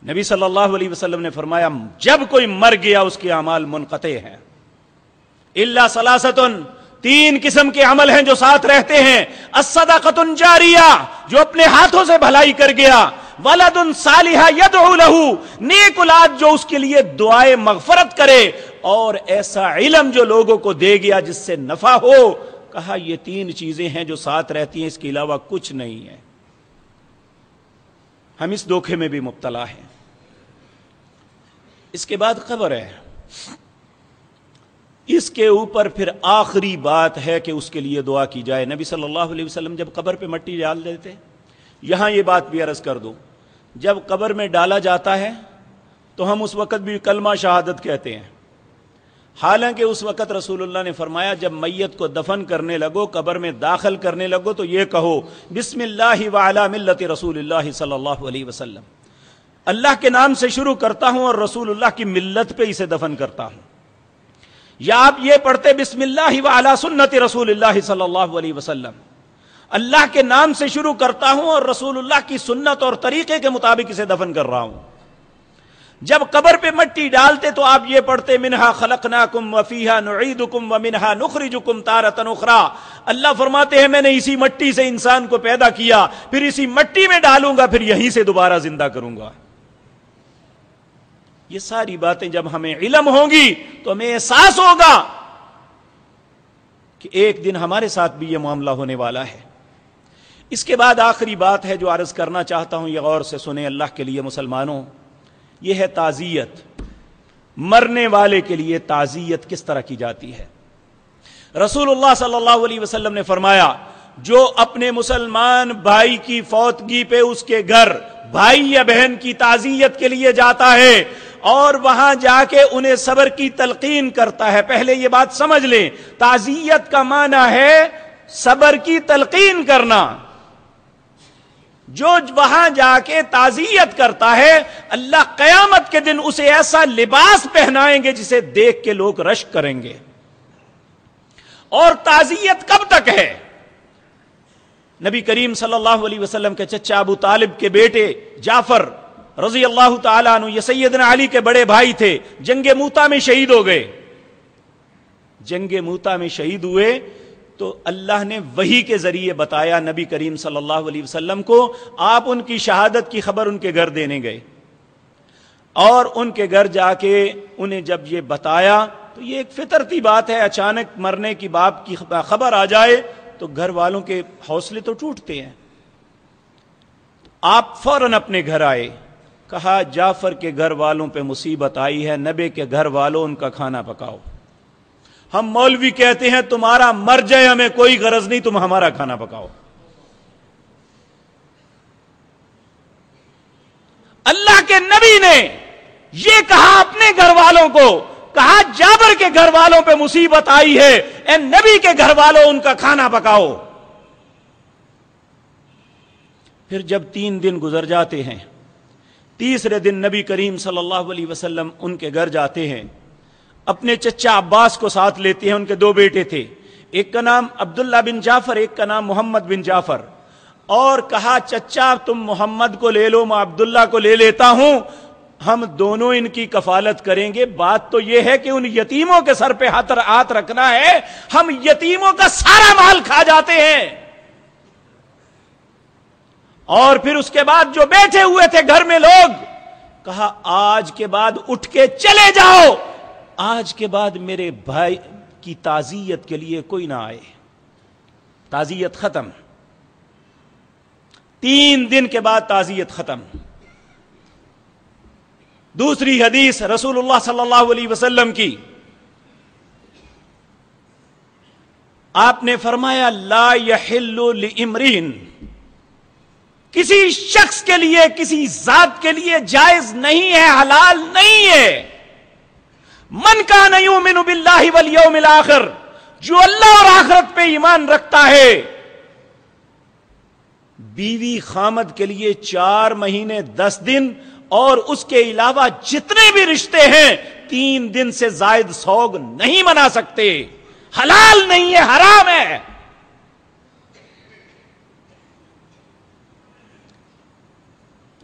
نبی صلی اللہ علیہ وسلم نے فرمایا، جب کوئی مر گیا اس کے اعمال منقطع ہیں۔ اللہ سلاستن تین قسم کے عمل ہیں جو ساتھ رہتے ہیں۔ الصدقۃ جاریہ، جو اپنے ہاتھوں سے بھلائی کر گیا۔ ولد صالحہ یدعو لہو، نیک اولاد جو اس کے لیے دعائیں مغفرت کرے۔ اور ایسا علم جو لوگوں کو دے گیا جس سے نفع ہو کہا یہ تین چیزیں ہیں جو ساتھ رہتی ہیں، اس کے علاوہ کچھ نہیں ہے ہم اس دھوکے میں بھی مبتلا ہیں۔ اس کے بعد خبر ہے۔ اس کے اوپر پھر آخری بات ہے کہ اس کے لیے دعا کی جائے۔ نبی صلی اللہ علیہ وسلم جب قبر پہ مٹی ڈال دیتے، یہاں یہ بات بھی عرض کر دوں جب قبر میں ڈالا جاتا ہے تو ہم اس وقت بھی کلمہ شہادت کہتے ہیں۔ حالانکہ اس وقت رسول اللہ نے فرمایا، جب میت کو دفن کرنے لگو، قبر میں داخل کرنے لگو، تو یہ کہو، بسم اللہ وعلا ملت رسول اللہ صلی اللہ علیہ وسلم۔ اللہ کے نام سے شروع کرتا ہوں اور رسول اللہ کی ملت پہ اسے دفن کرتا ہوں۔ یا آپ یہ پڑھتے، بسم اللہ وعلا سنت رسول اللہ صلی اللہ علیہ وسلم۔ اللہ کے نام سے شروع کرتا ہوں اور رسول اللہ کی سنت اور طریقے کے مطابق اسے دفن کر رہا ہوں۔ جب قبر پہ مٹی ڈالتے تو آپ یہ پڑھتے، منہا خلق نا کم وفیحا نعید کم و منہا نخری جکم تارا تنخرا اللہ فرماتے ہیں، میں نے اسی مٹی سے انسان کو پیدا کیا، پھر اسی مٹی میں ڈالوں گا، پھر یہیں سے دوبارہ زندہ کروں گا۔ یہ ساری باتیں جب ہمیں علم ہوں گی، تو ہمیں احساس ہوگا کہ ایک دن ہمارے ساتھ بھی یہ معاملہ ہونے والا ہے۔ اس کے بعد آخری بات ہے جو عرض کرنا چاہتا ہوں، یہ غور سے سنیں، اللہ کے لیے مسلمانوں یہ ہے تعزیت۔ مرنے والے کے لیے تعزیت کس طرح کی جاتی ہے؟ رسول اللہ صلی اللہ علیہ وسلم نے فرمایا، جو اپنے مسلمان بھائی کی فوتگی پہ اس کے گھر بھائی یا بہن کی تعزیت کے لیے جاتا ہے اور وہاں جا کے انہیں صبر کی تلقین کرتا ہے، پہلے یہ بات سمجھ لیں، تعزیت کا معنی ہے صبر کی تلقین کرنا۔ جو وہاں جا کے تعزیت کرتا ہے، اللہ قیامت کے دن اسے ایسا لباس پہنائیں گے جسے دیکھ کے لوگ رش کریں گے۔ اور تعزیت کب تک ہے؟ نبی کریم صلی اللہ علیہ وسلم کے چچا ابو طالب کے بیٹے جعفر رضی اللہ تعالیٰ عنہ، یہ سیدنا علی کے بڑے بھائی تھے، جنگ موتا میں شہید ہو گئے۔ جنگ موتا میں شہید ہوئے تو اللہ نے وہی کے ذریعے بتایا نبی کریم صلی اللہ علیہ وسلم کو، آپ ان کی شہادت کی خبر ان کے گھر دینے گئے۔ اور ان کے گھر جا کے انہیں جب یہ بتایا، تو یہ ایک فطرتی بات ہے، اچانک مرنے کی باپ کی خبر آ جائے تو گھر والوں کے حوصلے تو ٹوٹتے ہیں۔ آپ فوراً اپنے گھر آئے، کہا، جعفر کے گھر والوں پہ مصیبت آئی ہے نبے کے گھر والوں ان کا کھانا پکاؤ۔ ہم مولوی کہتے ہیں تمہارا مر جائے ہمیں کوئی غرض نہیں، تم ہمارا کھانا پکاؤ۔ اللہ کے نبی نے یہ کہا اپنے گھر والوں کو، کہا جابر کے گھر والوں پہ مصیبت آئی ہے، اے نبی کے گھر والوں، ان کا کھانا پکاؤ۔ پھر جب تین دن گزر جاتے ہیں، تیسرے دن نبی کریم صلی اللہ علیہ وسلم ان کے گھر جاتے ہیں اپنے چچا عباس کو ساتھ لیتے ہیں، ان کے دو بیٹے تھے۔ ایک کا نام عبداللہ بن جعفر، ایک کا نام محمد بن جعفر۔ اور کہا، چچا، تم محمد کو لے لو، میں عبداللہ کو لے لیتا ہوں۔ ہم دونوں ان کی کفالت کریں گے۔ بات تو یہ ہے کہ ان یتیموں کے سر پہ ہاتھ ہاتھ رکھنا ہے۔ ہم یتیموں کا سارا مال کھا جاتے ہیں۔ اور پھر اس کے بعد جو بیٹھے ہوئے تھے گھر میں لوگ، کہا، آج کے بعد اٹھ کے چلے جاؤ۔ آج کے بعد میرے بھائی کی تعزیت کے لیے کوئی نہ آئے۔ تعزیت ختم۔ تین دن کے بعد تعزیت ختم۔ دوسری حدیث رسول اللہ صلی اللہ علیہ وسلم کی۔ آپ نے فرمایا، لا يحل لامرین کسی شخص کے لیے، کسی ذات کے لیے جائز نہیں ہے، حلال نہیں ہے۔ من کا نہیں مین باللہ والیوم الاخر؟ جو اللہ اور آخرت پہ ایمان رکھتا ہے۔ بیوی خامد کے لیے چار مہینے دس دن اور اس کے علاوہ جتنے بھی رشتے ہیں، تین دن سے زائد سوگ نہیں منا سکتے۔ حلال نہیں ہے، حرام ہے۔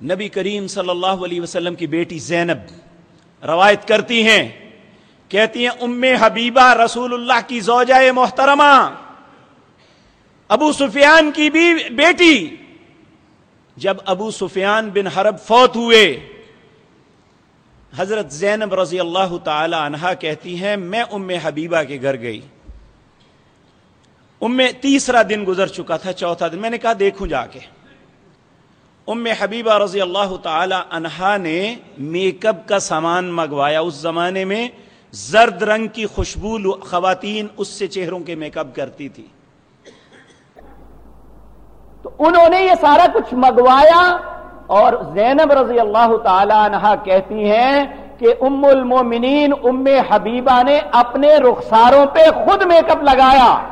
نبی کریم صلی اللہ علیہ وسلم کی بیٹی زینب روایت کرتی ہیں کہتی ہیں ام حبیبہ رسول اللہ کی زوجہ محترمہ، ابو سفیان کی بھی بیٹی۔ جب ابو سفیان بن حرب فوت ہوئے، حضرت زینب رضی اللہ تعالی عنہا کہتی ہیں، میں ام حبیبہ کے گھر گئی۔ ام تیسرا دن گزر چکا تھا، چوتھا دن۔ میں نے کہا، دیکھوں جا کے۔ ام حبیبہ رضی اللہ تعالی عنہا نے میک اپ کا سامان منگوایا۔ اس زمانے میں زرد رنگ کی خوشبو خواتین اس سے چہروں کے میک اپ کرتی تھی۔ تو انہوں نے یہ سارا کچھ منگوایا اور زینب رضی اللہ تعالی عنہ کہتی ہیں کہ ام المومنین، ام حبیبہ نے اپنے رخساروں پہ خود میک اپ لگایا۔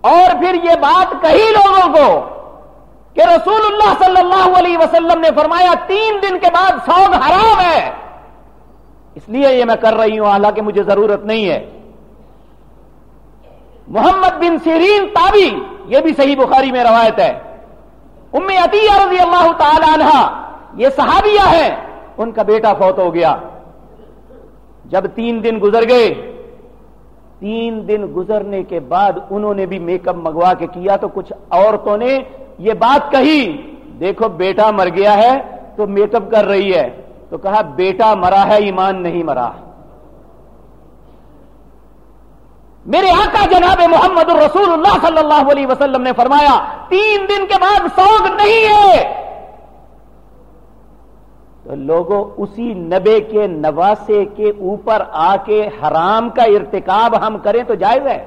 اور پھر یہ بات کہی لوگوں کو کہ رسول اللہ صلی اللہ علیہ وسلم نے فرمایا، تین دن کے بعد سوگ حرام ہے۔ اس لیے یہ میں کر رہی ہوں، حالانکہ مجھے ضرورت نہیں ہے۔ محمد بن سیرین تابی، یہ بھی صحیح بخاری میں روایت ہے۔ ام عطیہ رضی اللہ تعالی عنہ، یہ صحابیہ ہے ان کا بیٹا فوت ہو گیا۔ جب تین دن گزر گئے، تین دن گزرنے کے بعد انہوں نے بھی میک اپ منگوا کے کیا تو کچھ عورتوں نے یہ بات کہی، دیکھو بیٹا مر گیا ہے تو میک اپ کر رہی ہے۔ تو کہا بیٹا مرا ہے، ایمان نہیں مرا۔ میرے آقا جناب محمد الرسول اللہ صلی اللہ علیہ وسلم نے فرمایا، تین دن کے بعد سوگ نہیں ہے۔ تو لوگوں اسی نبے کے نواسے کے اوپر آ کے حرام کا ارتکاب ہم کریں تو جائز ہے۔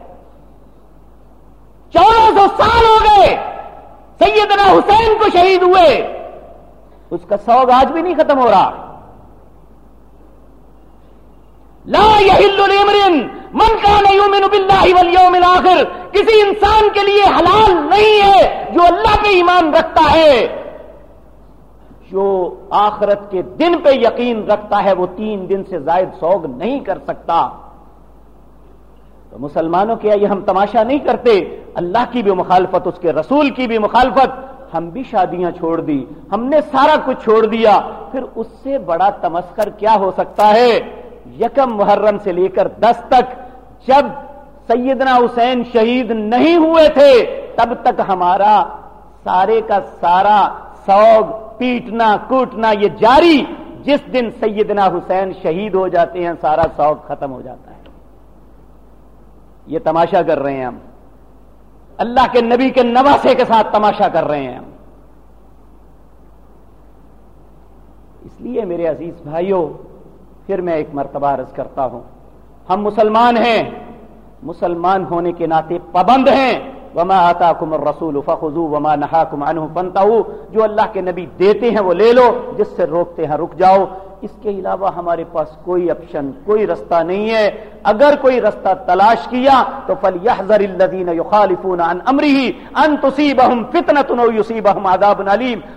چودہ سو سال ہو گئے، سیدنا حسین کو شہید ہوئے۔ اس کا سوگ آج بھی نہیں ختم ہو رہا۔ لا من يؤمن بالله واليوم الاخر کسی انسان کے لیے حلال نہیں ہے جو اللہ پہ ایمان رکھتا ہے. جو آخرت کے دن پہ یقین رکھتا ہے وہ تین دن سے زائد سوگ نہیں کر سکتا. تو مسلمانوں کے یہ ہم تماشا نہیں کرتے. اللہ کی بھی مخالفت، اس کے رسول کی بھی مخالفت. ہم بھی شادیاں چھوڑ دی، ہم نے سارا کچھ چھوڑ دیا. پھر اس سے بڑا تمسکر کیا ہو سکتا ہے؟ یکم محرم سے لے کر دس تک جب سیدنا حسین شہید نہیں ہوئے تھے، تب تک ہمارا سارے کا سارا سوگ، پیٹنا، کوٹنا یہ جاری، جس دن سیدنا حسین شہید ہو جاتے ہیں، سارا سوگ ختم ہو جاتا ہے۔ یہ تماشا کر رہے ہیں ہم۔ اللہ کے نبی کے نواسے کے ساتھ تماشا کر رہے ہیں ہم۔ اس لیے میرے عزیز بھائیوں پھر میں ایک مرتبہ عرض کرتا ہوں، ہم مسلمان ہیں، مسلمان ہونے کے ناطے پابند ہیں۔ وما آتا کمر رسول فخو وما نہا کم انتا جو اللہ کے نبی دیتے ہیں وہ لے لو، جس سے روکتے ہیں رک جاؤ۔ اس کے علاوہ ہمارے پاس کوئی آپشن کوئی رستہ نہیں ہے۔ اگر کوئی رستہ تلاش کیا تو فل یحذر الذین یخالفون عن امره ان تصيبهم فتنه او يصيبهم عذاب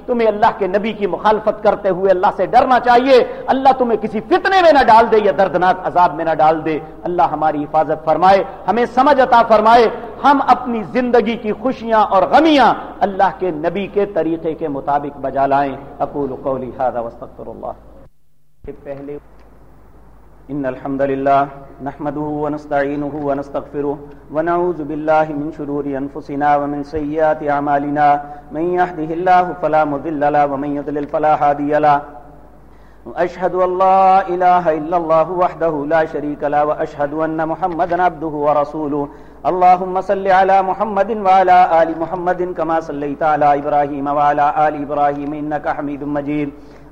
تمہیں اللہ کے نبی کی مخالفت کرتے ہوئے اللہ سے ڈرنا چاہیے۔ اللہ تمہیں کسی فتنے میں نہ ڈال دے یا دردناک عذاب میں نہ ڈال دے۔ اللہ ہماری حفاظت فرمائے، ہمیں سمجھ عطا فرمائے۔ ہم اپنی زندگی کی خوشیاں اور غمیاں اللہ کے نبی کے طریقے کے مطابق بجا لائیں۔ اقول قولی هذا واستغفر اللہ۔ پہلے ان الحمد للہ نحمده ونستعینه ونستغفره ونعوذ بالله من شرور انفسنا ومن سیئات اعمالنا من يهده الله فلا مضل له ومن يضلل فلا هادي له اشهد ان لا اله الا الله وحده لا شريك له واشهد ان محمدا عبده ورسوله اللهم صل على محمد وعلى ال محمد كما صليت على ابراهيم وعلى ال ابراهيم انك حميد مجيد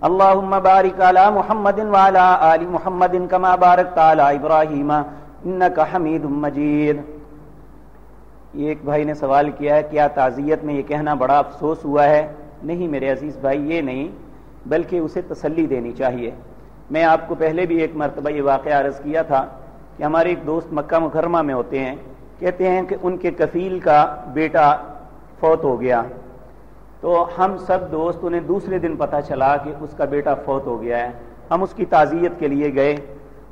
اللهم بارك على محمد وعلى آل محمد كما باركت على ابراہیم انك حمید مجید۔ ایک بھائی نے سوال کیا ہے، کیا تعزیت میں یہ کہنا بڑا افسوس ہوا ہے؟ نہیں میرے عزیز بھائی، یہ نہیں، بلکہ اسے تسلی دینی چاہیے۔ میں آپ کو پہلے بھی ایک مرتبہ یہ واقعہ عرض کیا تھا کہ ہمارے ایک دوست مکہ مکرمہ میں ہوتے ہیں، کہتے ہیں کہ ان کے کفیل کا بیٹا فوت ہو گیا۔ تو ہم سب دوست انہیں دوسرے دن پتا چلا کہ اس کا بیٹا فوت ہو گیا ہے۔ ہم اس کی تعزیت کے لیے گئے۔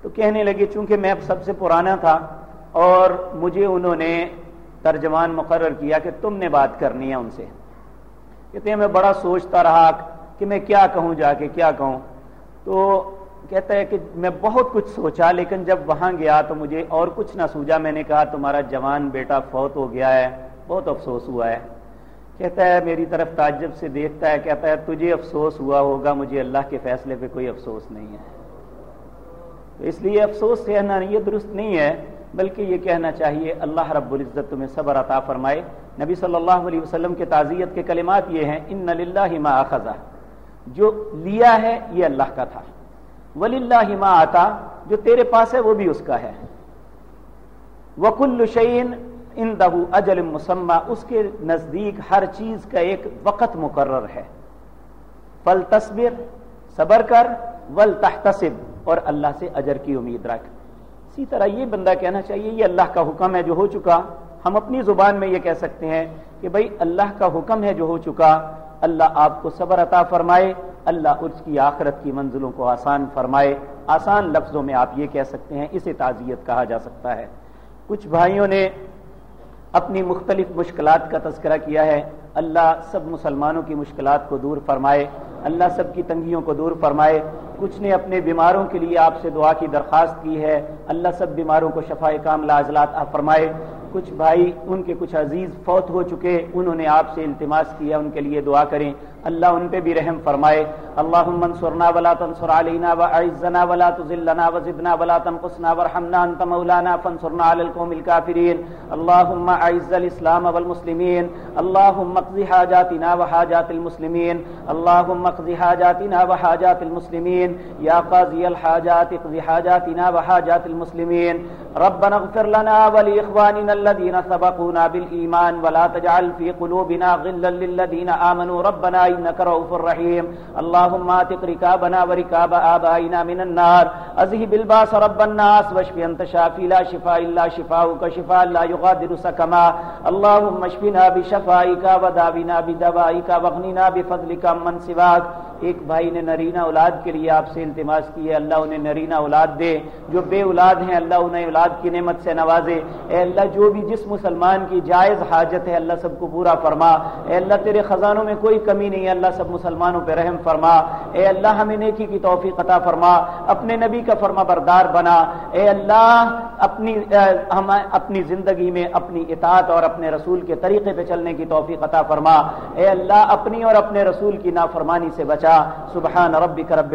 تو کہنے لگے، چونکہ میں سب سے پرانا تھا اور مجھے انہوں نے ترجمان مقرر کیا کہ تم نے بات کرنی ہے ان سے۔ کہتے ہیں، میں بڑا سوچتا رہا کہ میں کیا کہوں جا کے، کیا کہوں۔ تو کہتا ہے کہ میں بہت کچھ سوچا، لیکن جب وہاں گیا تو مجھے اور کچھ نہ سوجا۔ میں نے کہا، تمہارا جوان بیٹا فوت ہو گیا ہے، بہت افسوس ہوا ہے۔ کہتا ہے، میری طرف تعجب سے دیکھتا ہے، کہتا ہے، تجھے افسوس ہوا ہوگا، مجھے اللہ کے فیصلے پہ کوئی افسوس نہیں ہے۔ تو اس لیے افسوس کہنا یہ درست نہیں ہے، بلکہ یہ کہنا چاہیے، اللہ رب العزت تمہیں صبر عطا فرمائے۔ نبی صلی اللہ علیہ وسلم کے تعزیت کے کلمات یہ ہیں ان ما خزا جو لیا ہے، یہ اللہ کا تھا۔ ولی اللہ ما آتا جو تیرے پاس ہے، وہ بھی اس کا ہے۔ وکل شعین ان دہو اجل مسمہ اس کے نزدیک ہر چیز کا ایک وقت مقرر ہے۔ فل تصبر صبر کر ول تحتسب اور اللہ سے اجر کی امید رکھ۔ اسی طرح یہ بندہ کہنا چاہیے، یہ اللہ کا حکم ہے جو ہو چکا۔ ہم اپنی زبان میں یہ کہہ سکتے ہیں کہ بھائی، اللہ کا حکم ہے جو ہو چکا۔ اللہ آپ کو صبر عطا فرمائے، اللہ اس کی آخرت کی منزلوں کو آسان فرمائے۔ آسان لفظوں میں آپ یہ کہہ سکتے ہیں، اسے تعزیت کہا جا سکتا ہے۔ کچھ بھائیوں نے اپنی مختلف مشکلات کا تذکرہ کیا ہے۔ اللہ سب مسلمانوں کی مشکلات کو دور فرمائے، اللہ سب کی تنگیوں کو دور فرمائے۔ کچھ نے اپنے بیماروں کے لیے آپ سے دعا کی درخواست کی ہے، اللہ سب بیماروں کو شفا کام لاجلات فرمائے۔ کچھ بھائی، ان کے کچھ عزیز فوت ہو چکے، انہوں نے آپ سے التماس کیا، ان کے لیے دعا کریں۔ اللہ ان پہ بھی رحم فرمائے۔ اللهم انصرنا ولا تنصر علينا واعزنا ولا تذلنا وزدنا ولا تنقصنا وارحمنا انت مولانا فانصرنا على القوم الكافرين اللهم اعز الاسلام والمسلمين اللهم اقض حاجاتنا وحاجات المسلمين اللهم اقض حاجاتنا وحاجات المسلمين يا قاضي الحاجات اقض حاجاتنا وحاجات المسلمين ربنا اغفر لنا ولاخواننا الذين سبقونا بالايمان ولا تجعل في قلوبنا غلا للذين امنوا ربنا انك رؤوف رحيم. اللهم اتق ركابنا وركاب ابائنا من النار. اذهب الباس رب الناس واشف انت شافي لا شفاء الا شفاؤك. شفاء لا يغادر سقما اللهم اشفنا بشفائك وداونا بدوائك واغننا بفضلك من سواك. ایک بھائی نے نرینہ اولاد کے لیے آپ سے التماس کی ہے. اللہ انہیں نرینہ اولاد دے. جو بے اولاد ہیں، اللہ انہیں اولاد کی نعمت سے نوازے۔ اے اللہ، جو بھی جس مسلمان کی جائز حاجت ہے، اللہ سب کو پورا فرما۔ اے اللہ، تیرے خزانوں میں کوئی کمی نہیں ہے اللہ سب مسلمانوں پہ رحم فرما۔ اے اللہ، ہمیں نیکی کی توفیق عطا فرما۔ اپنے نبی کا فرما بردار بنا۔ اے اللہ، اپنی ہم اپنی زندگی میں اپنی اطاعت اور اپنے رسول کے طریقے پہ چلنے کی توفیق عطا فرما۔ اے اللہ، اپنی اور اپنے رسول کی نافرمانی سے بچا۔ سبحان ربک رب